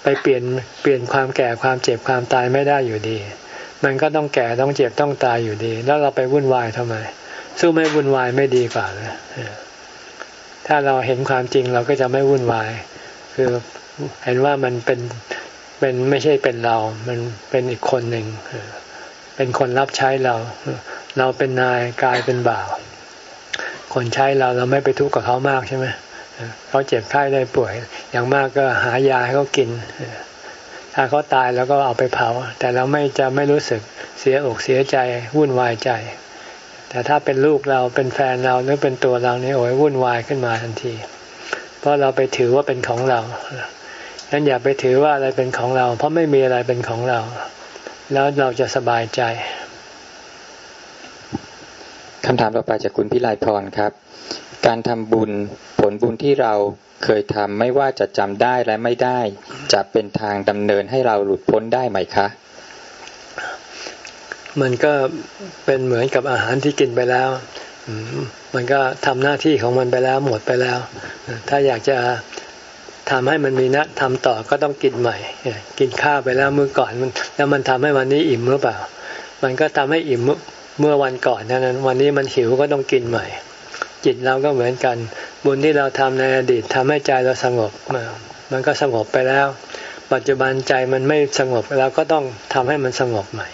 ไปเปลี่ยนเปลี่ยนความแก่ความเจ็บความตายไม่ได้อยู่ดี มันก็ต้องแก่ต้องเจ็บต้องตายอยู่ดี แล้วเราไปวุ่นวายทำไม สู้ไม่วุ่นวายไม่ดีกว่าเลยถ้าเราเห็นความจริงเราก็จะไม่วุ่นวาย คือเห็นว่ามันเป็นเป็นไม่ใช่เป็นเรา มันเป็นอีกคนหนึ่งเป็นคนรับใช้เรา เราเป็นนายกายเป็นบ่าว คนใช้เราเราไม่ไปทุกข์กับเขามากใช่ไหม เขาเจ็บไข้ได้ป่วย อย่างมากก็หายาให้เขากิน ถ้าเขาตายแล้วก็เอาไปเผา แต่เราไม่จะไม่รู้สึกเสียอกเสียใจวุ่นวายใจ แต่ถ้าเป็นลูกเราเป็นแฟนเราหรือเป็นตัวเราเนี่ยโอ้ยวุ่นวายขึ้นมาทันที เพราะเราไปถือว่าเป็นของเรางั้นอย่าไปถือว่าอะไรเป็นของเรา เพราะไม่มีอะไรเป็นของเรา แล้วเราจะสบายใจคำถามต่อไปจากคุณพิไลพรครับ การทำบุญผลบุญที่เราเคยทำไม่ว่าจะจำได้และไม่ได้ จะเป็นทางดำเนินให้เราหลุดพ้นได้ไหมคะ มันก็เป็นเหมือนกับอาหารที่กินไปแล้ว มันก็ทำหน้าที่ของมันไปแล้วหมดไปแล้ว ถ้าอยากจะทำให้มันมีนะทำต่อก็ต้องกินใหม่ กินข้าวไปแล้วเมื่อก่อนมันแล้วมันทำให้วันนี้อิ่มหรือเปล่า มันก็ทำให้อิ่มเมื่อวันก่อนนั้น วันนี้มันหิวก็ต้องกินใหม่ จิตเราก็เหมือนกัน บุญที่เราทำในอดีตทำให้ใจเราสงบมันก็สงบไปแล้ว ปัจจุบันใจมันไม่สงบเราก็ต้องทำให้มันสงบใหม่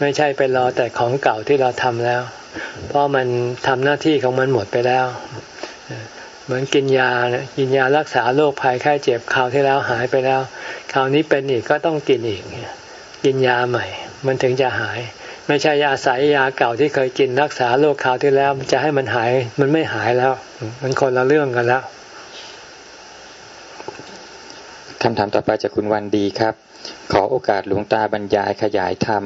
ไม่ใช่ไปรอแต่ของเก่าที่เราทำแล้ว เพราะมันทำหน้าที่ของมันหมดไปแล้ว เหมือนกินยาเนี่ยกินยารักษาโรคภัยไข้เจ็บคราวที่แล้วหายไปแล้ว คราวนี้เป็นอีกก็ต้องกินอีกกินยาใหม่ มันถึงจะหาย ไม่ใช่ยาสายยาเก่าที่เคยกินรักษาโรคขาวที่แล้วจะให้มันหายมันไม่หายแล้ว มันคนละเรื่องกันแล้วคำถามต่อไปจากคุณวันดีครับ ขอโอกาสหลวงตาบรรยายขยายธรรม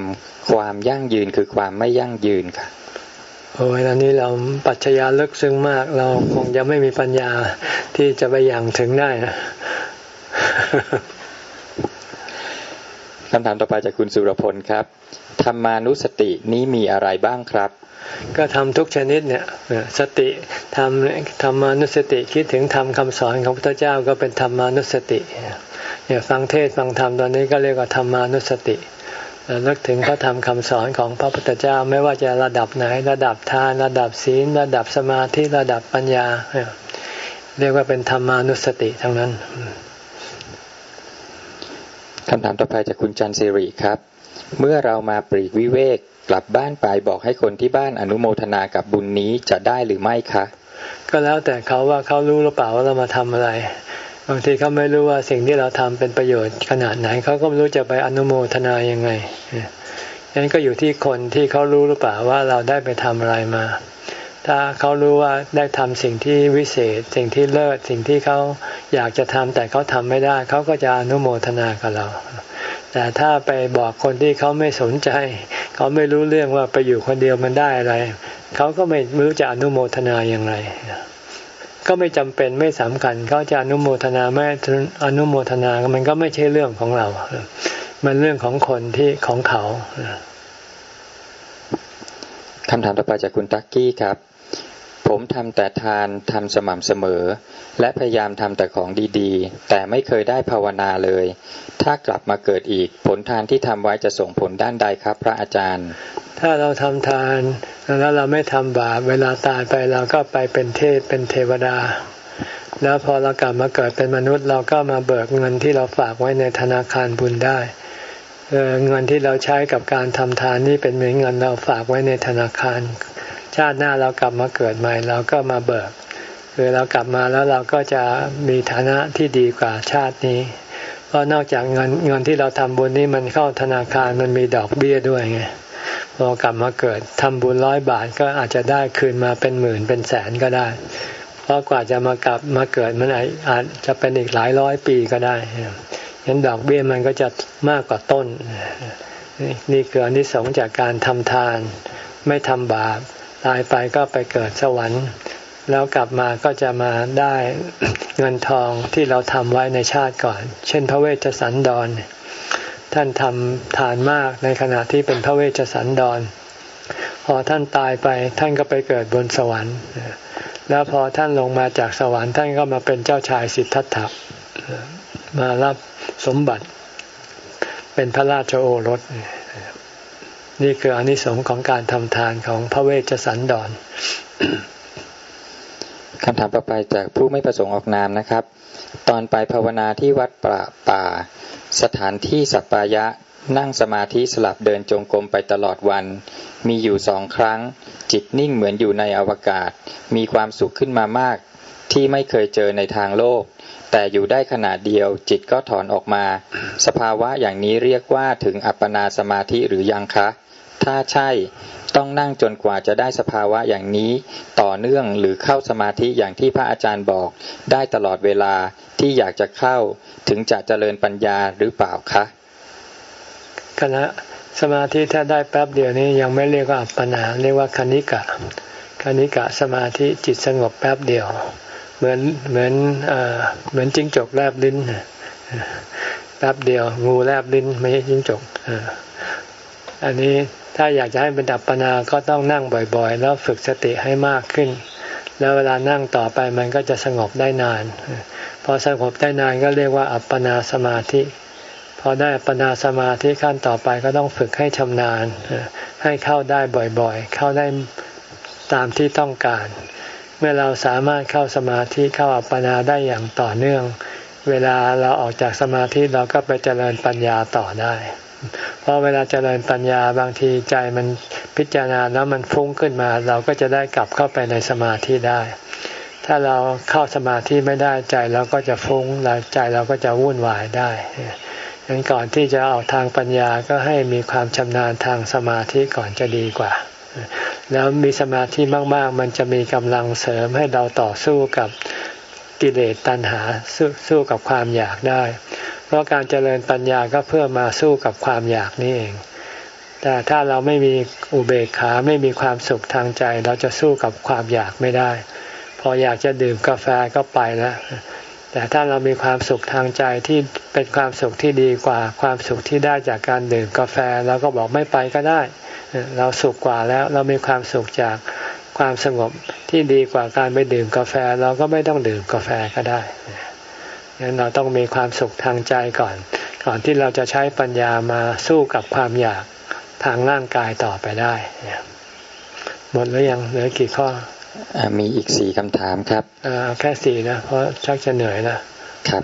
ความยั่งยืนคือความไม่ยั่งยืนค่ะโอ้ยตอนนี้เราปัจจยาลึกซึ้งมาก เราคงจะไม่มีปัญญาที่จะไปอย่างถึงได้นะคำถามต่อไปจากคุณสุรพลครับ ธรรมานุสตินี้มีอะไรบ้างครับ ก็ทำทุกชนิดเนี่ยสติทำธรรมานุสติคิดถึงทำคำสอนของพระเจ้าก็เป็นธรรมานุสติเนี่ยฟังเทศฟังธรรมตอนนี้ก็เรียกว่าธรรมานุสตินึกถึงพระธรรมคำสอนของพระพุทธเจ้าไม่ว่าจะระดับไหน ระดับทานระดับศีล ระดับสมาธิระดับปัญญา เรียกว่าเป็นธรรมานุสติทั้งนั้นคำถามต่อไปจากคุณจันทร์สิริครับ เมื่อเรามาปรีกวิเวกกลับบ้านไปบอกให้คนที่บ้านอนุโมทนากับบุญนี้จะได้หรือไม่คะ ก็แล้วแต่เขาว่าเขารู้หรือเปล่าว่าเรามาทำอะไร บางทีเขาไม่รู้ว่าสิ่งที่เราทำเป็นประโยชน์ขนาดไหนเขาก็ไม่รู้จะไปอนุโมทนายังไงนั้นก็อยู่ที่คนที่เขารู้หรือเปล่าว่าเราได้ไปทำอะไรมา ถ้าเขารู้ว่าได้ทำสิ่งที่วิเศษ สิ่งที่เลิศสิ่งที่เขาอยากจะทำแต่เขาทำไม่ได้เขาก็จะอนุโมทนากับเรา แต่ถ้าไปบอกคนที่เขาไม่สนใจ เขาไม่รู้เรื่องว่าไปอยู่คนเดียวมันได้อะไรเขาก็ไม่รู้จะอนุโมทนาอย่างไรก็ไม่จำเป็นไม่สำคัญเขาจะอนุโมทนาไม่อนุโมทนามันก็ไม่ใช่เรื่องของเรา มันเรื่องของคนที่ของเขาคำถามต่อไปจากคุณตั๊กกี้ครับ ผมทำแต่ทานทำสม่ำเสมอ และพยายามทำแต่ของดีๆ แต่ไม่เคยได้ภาวนาเลย ถ้ากลับมาเกิดอีก ผลทานที่ทำไว้จะส่งผลด้านใดครับ พระอาจารย์ ถ้าเราทำทานแล้วเราไม่ทำบาปเวลาตายไปเราก็ไปเป็นเทพเป็นเทวดา แล้วพอเรากลับมาเกิดเป็นมนุษย์เราก็มาเบิกเงินที่เราฝากไว้ในธนาคารบุญได้เงินที่เราใช้กับการทำทานนี่เป็นเหมือนเงินเราฝากไว้ในธนาคาร ชาติหน้าเรากลับมาเกิดใหม่ เราก็มาเบิกคือเรากลับมาแล้วเราก็จะมีฐานะที่ดีกว่าชาตินี้ เพราะนอกจากเงินเงินที่เราทำบุญนี่มันเข้าธนาคารมันมีดอกเบี้ยด้วยไงพอกลับมาเกิดทำบุญร้อยบาทก็อาจจะได้คืนมาเป็นหมื่นเป็นแสนก็ได้ เพราะกว่าจะมากลับมาเกิดมันอาจจะเป็นอีกหลายร้อยปีก็ได้ยันดอกเบี้ยมันก็จะมากกว่าต้น นี่คืออนิสงส์จากการทำทาน ไม่ทำบาป ตายไปก็ไปเกิดสวรรค์ แล้วกลับมาก็จะมาได้เงินทองที่เราทำไว้ในชาติก่อน เช่น พระเวชสันดร ท่านทำทานมากในขณะที่เป็นพระเวชสันดร พอท่านตายไปท่านก็ไปเกิดบนสวรรค์ แล้วพอท่านลงมาจากสวรรค์ท่านก็มาเป็นเจ้าชายสิทธัตถะมารับสมบัติเป็นพระราชโอรส นี่คืออนิสงส์ของการทำทานของพระเวชสันดรคำถามต่อไปจากผู้ไม่ประสงค์ออกนามนะครับ ตอนไปภาวนาที่วัดป่าป่า สถานที่สัปปายะนั่งสมาธิสลับเดินจงกรมไปตลอดวัน มีอยู่สองครั้ง จิตนิ่งเหมือนอยู่ในอวกาศ มีความสุขขึ้นมามาก ที่ไม่เคยเจอในทางโลก แต่อยู่ได้ขนาดเดียว จิตก็ถอนออกมา สภาวะอย่างนี้เรียกว่าถึงอัปปนาสมาธิหรือยังคะ ถ้าใช่ ต้องนั่งจนกว่าจะได้สภาวะอย่างนี้ ต่อเนื่องหรือเข้าสมาธิอย่างที่พระอาจารย์บอก ได้ตลอดเวลาที่อยากจะเข้าถึงจะเจริญปัญญาหรือเปล่าคะคณะสมาธิถ้าได้แป๊บเดียวนี้ยังไม่เรียกว่าอัปปนาเรียกว่าคณิกะคณิกะสมาธิจิตสงบแป๊บเดียว เหมือนเหมือนเหมือนจิ้งจกแลบลิ้นแป๊บเดียว งูแลบลิ้นไม่ใช่จิ้งจกอันนี้ ถ้าอยากจะให้เป็นอัปปนาก็ต้องนั่งบ่อยๆ แล้วฝึกสติให้มากขึ้น แล้วเวลานั่งต่อไปมันก็จะสงบได้นาน พอสงบได้นานก็เรียกว่าอัปปนาสมาธิ พอได้อัปปนาสมาธิขั้นต่อไปก็ต้องฝึกให้ชำนาญ ให้เข้าได้บ่อยๆ เข้าได้ตามที่ต้องการ เมื่อเราสามารถเข้าสมาธิเข้าอัปปนาได้อย่างต่อเนื่อง เวลาเราออกจากสมาธิเราก็ไปเจริญปัญญาต่อได้ เพราะเวลาเจริญปัญญาบางทีใจมันพิจารณาแล้วมันฟุ้งขึ้นมา เราก็จะได้กลับเข้าไปในสมาธิได้ ถ้าเราเข้าสมาธิไม่ได้ใจเราก็จะฟุ้งแล้วใจเราก็จะวุ่นวายได้ดังนั้นก่อนที่จะออกทางปัญญาก็ให้มีความชำนาญทางสมาธิก่อนจะดีกว่า แล้วมีสมาธิมาก ๆ มันจะมีกำลังเสริมให้เราต่อสู้กับ กิเลสตัณหาสสู้กับความอยากได้ เพราะการเจริญปัญญาก็เพื่อมาสู้กับความอยากนี่เอง แต่ถ้าเราไม่มีอุเบกขาไม่มีความสุขทางใจ เราจะสู้กับความอยากไม่ได้ พออยากจะดื่มกาแฟก็ไปแล้วแต่ถ้าเรามีความสุขทางใจที่เป็นความสุขที่ดีกว่า ความสุขที่ได้จากการดื่มกาแฟเราก็บอกไม่ไปก็ได้ เราสุขกว่าแล้วเรามีความสุขจาก ความสงบที่ดีกว่าการไปดื่มกาแฟ เราก็ไม่ต้องดื่มกาแฟก็ได้งั้นเราต้องมีความสุขทางใจก่อน ก่อนที่เราจะใช้ปัญญามาสู้กับความอยากทางร่างกายต่อไปได้หมดแล้วยังเหลือกี่ข้ออมีอีกสี่คำถามครับแค่สี่นะเพราะชักจะเหนื่อยแล้วครับ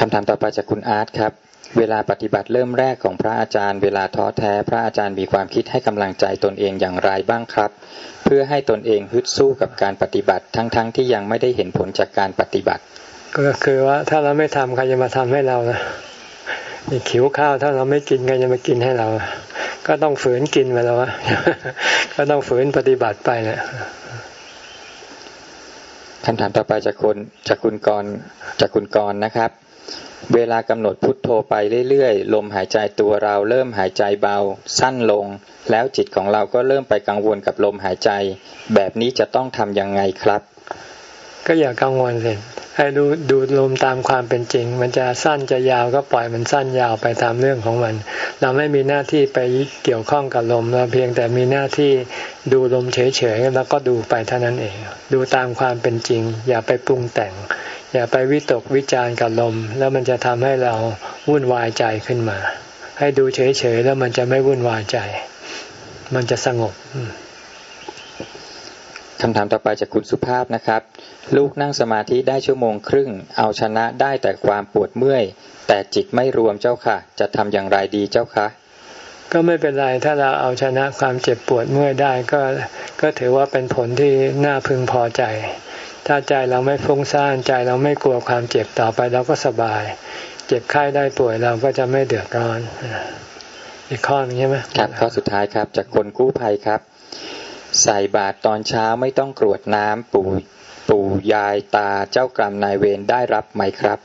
คำถามต่อไปจากคุณอาร์ตครับ เวลาปฏิบัติเริ่มแรกของพระอาจารย์ เวลาท้อแท้ พระอาจารย์มีความคิดให้กำลังใจตนเองอย่างไรบ้างครับ เพื่อให้ตนเองฮึดสู้กับการปฏิบัติทั้งๆทที่ยังไม่ได้เห็นผลจากการปฏิบัติ ก็คือว่าถ้าเราไม่ทำใครจะมาทำให้เรานะมีขิวข้าวถ้าเราไม่กินใครจะมากินให้เรา ก็ต้องฝืนกินไปแล้วก็ต้องฝืนปฏิบัติไปเนะคำถามต่อไปจากคนจากคุณกรจากคุณกรนะครับ เวลากำหนดพุทโธไปเรื่อยๆ ลมหายใจตัวเราเริ่มหายใจเบา สั้นลง แล้วจิตของเราก็เริ่มไปกังวลกับลมหายใจ แบบนี้จะต้องทำยังไงครับ ก็อย่ากังวลเลยให้ดูดูลมตามความเป็นจริง มันจะสั้นจะยาวก็ปล่อยมันสั้นยาวไปตามเรื่องของมัน เราไม่มีหน้าที่ไปเกี่ยวข้องกับลมเราเพียงแต่มีหน้าที่ดูลมเฉยๆแล้วก็ดูไปเท่านั้นเอง ดูตามความเป็นจริง อย่าไปปรุงแต่ง อย่าไปวิตกวิจารณ์กับลม แล้วมันจะทำให้เราวุ่นวายใจขึ้นมา ให้ดูเฉยๆแล้วมันจะไม่วุ่นวายใจ มันจะสงบคำถามต่อไปจากคุณสุภาพนะครับ ลูกนั่งสมาธิได้ชั่วโมงครึ่ง เอาชนะได้แต่ความปวดเมื่อย แต่จิตไม่รวมเจ้าค่ะ จะทำอย่างไรดีเจ้าคะก็ไม่เป็นไรถ้าเราเอาชนะความเจ็บปวดเมื่อยได้ก็ก็ถือว่าเป็นผลที่น่าพึงพอใจ ถ้าใจเราไม่ฟุ้งซ่านใจเราไม่กลัวความเจ็บต่อไปเราก็สบาย เจ็บไข้ได้ป่วยเราก็จะไม่เดือดร้อนอีกข้อนึงใช่ไหมครับข้อสุดท้ายครับ จากคนกู้ภัยครับ ใส่บาตรตอนเช้าไม่ต้องกรวดน้ำปู่ปู่ยายตาเจ้ากรรมนายเวรได้รับไหมครับ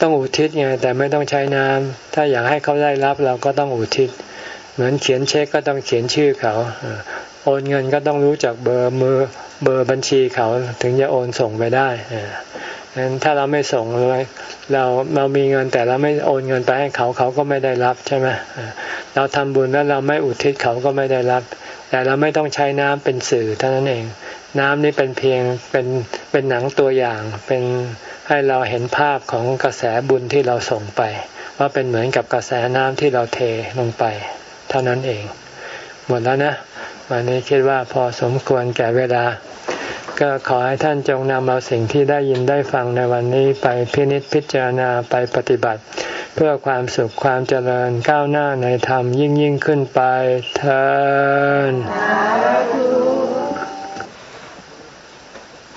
ต้องอุทิศไงแต่ไม่ต้องใช้น้ำถ้าอยากให้เขาได้รับเราก็ต้องอุทิศ เหมือนเขียนเช็คก็ต้องเขียนชื่อเขา โอนเงินก็ต้องรู้จักเบอร์มือเบอร์บัญชีเขาถึงจะโอนส่งไปได้งั้นถ้าเราไม่ส่งเลยเราเรามีเงินแต่เราไม่โอนเงินไปให้เขาเขาก็ไม่ได้รับใช่ไหมเราทำบุญแล้วเราไม่อุทิศเขาก็ไม่ได้รับ แต่เราไม่ต้องใช้น้ำเป็นสื่อเท่านั้นเอง น้ำนี้เป็นเพียงเป็นเป็นหนังตัวอย่าง เป็นให้เราเห็นภาพของกระแสบุญที่เราส่งไป ว่าเป็นเหมือนกับกระแสน้ำที่เราเทลงไป เท่านั้นเอง หมดแล้วนะ วันนี้คิดว่าพอสมควรแก่เวลา ก็ขอให้ท่านจงนำเอาสิ่งที่ได้ยินได้ฟังในวันนี้ไปพินิจพิจารณาไปปฏิบัติ เพื่อความสุขความเจริญก้าวหน้าในธรรมยิ่งยิ่งขึ้นไปเทอ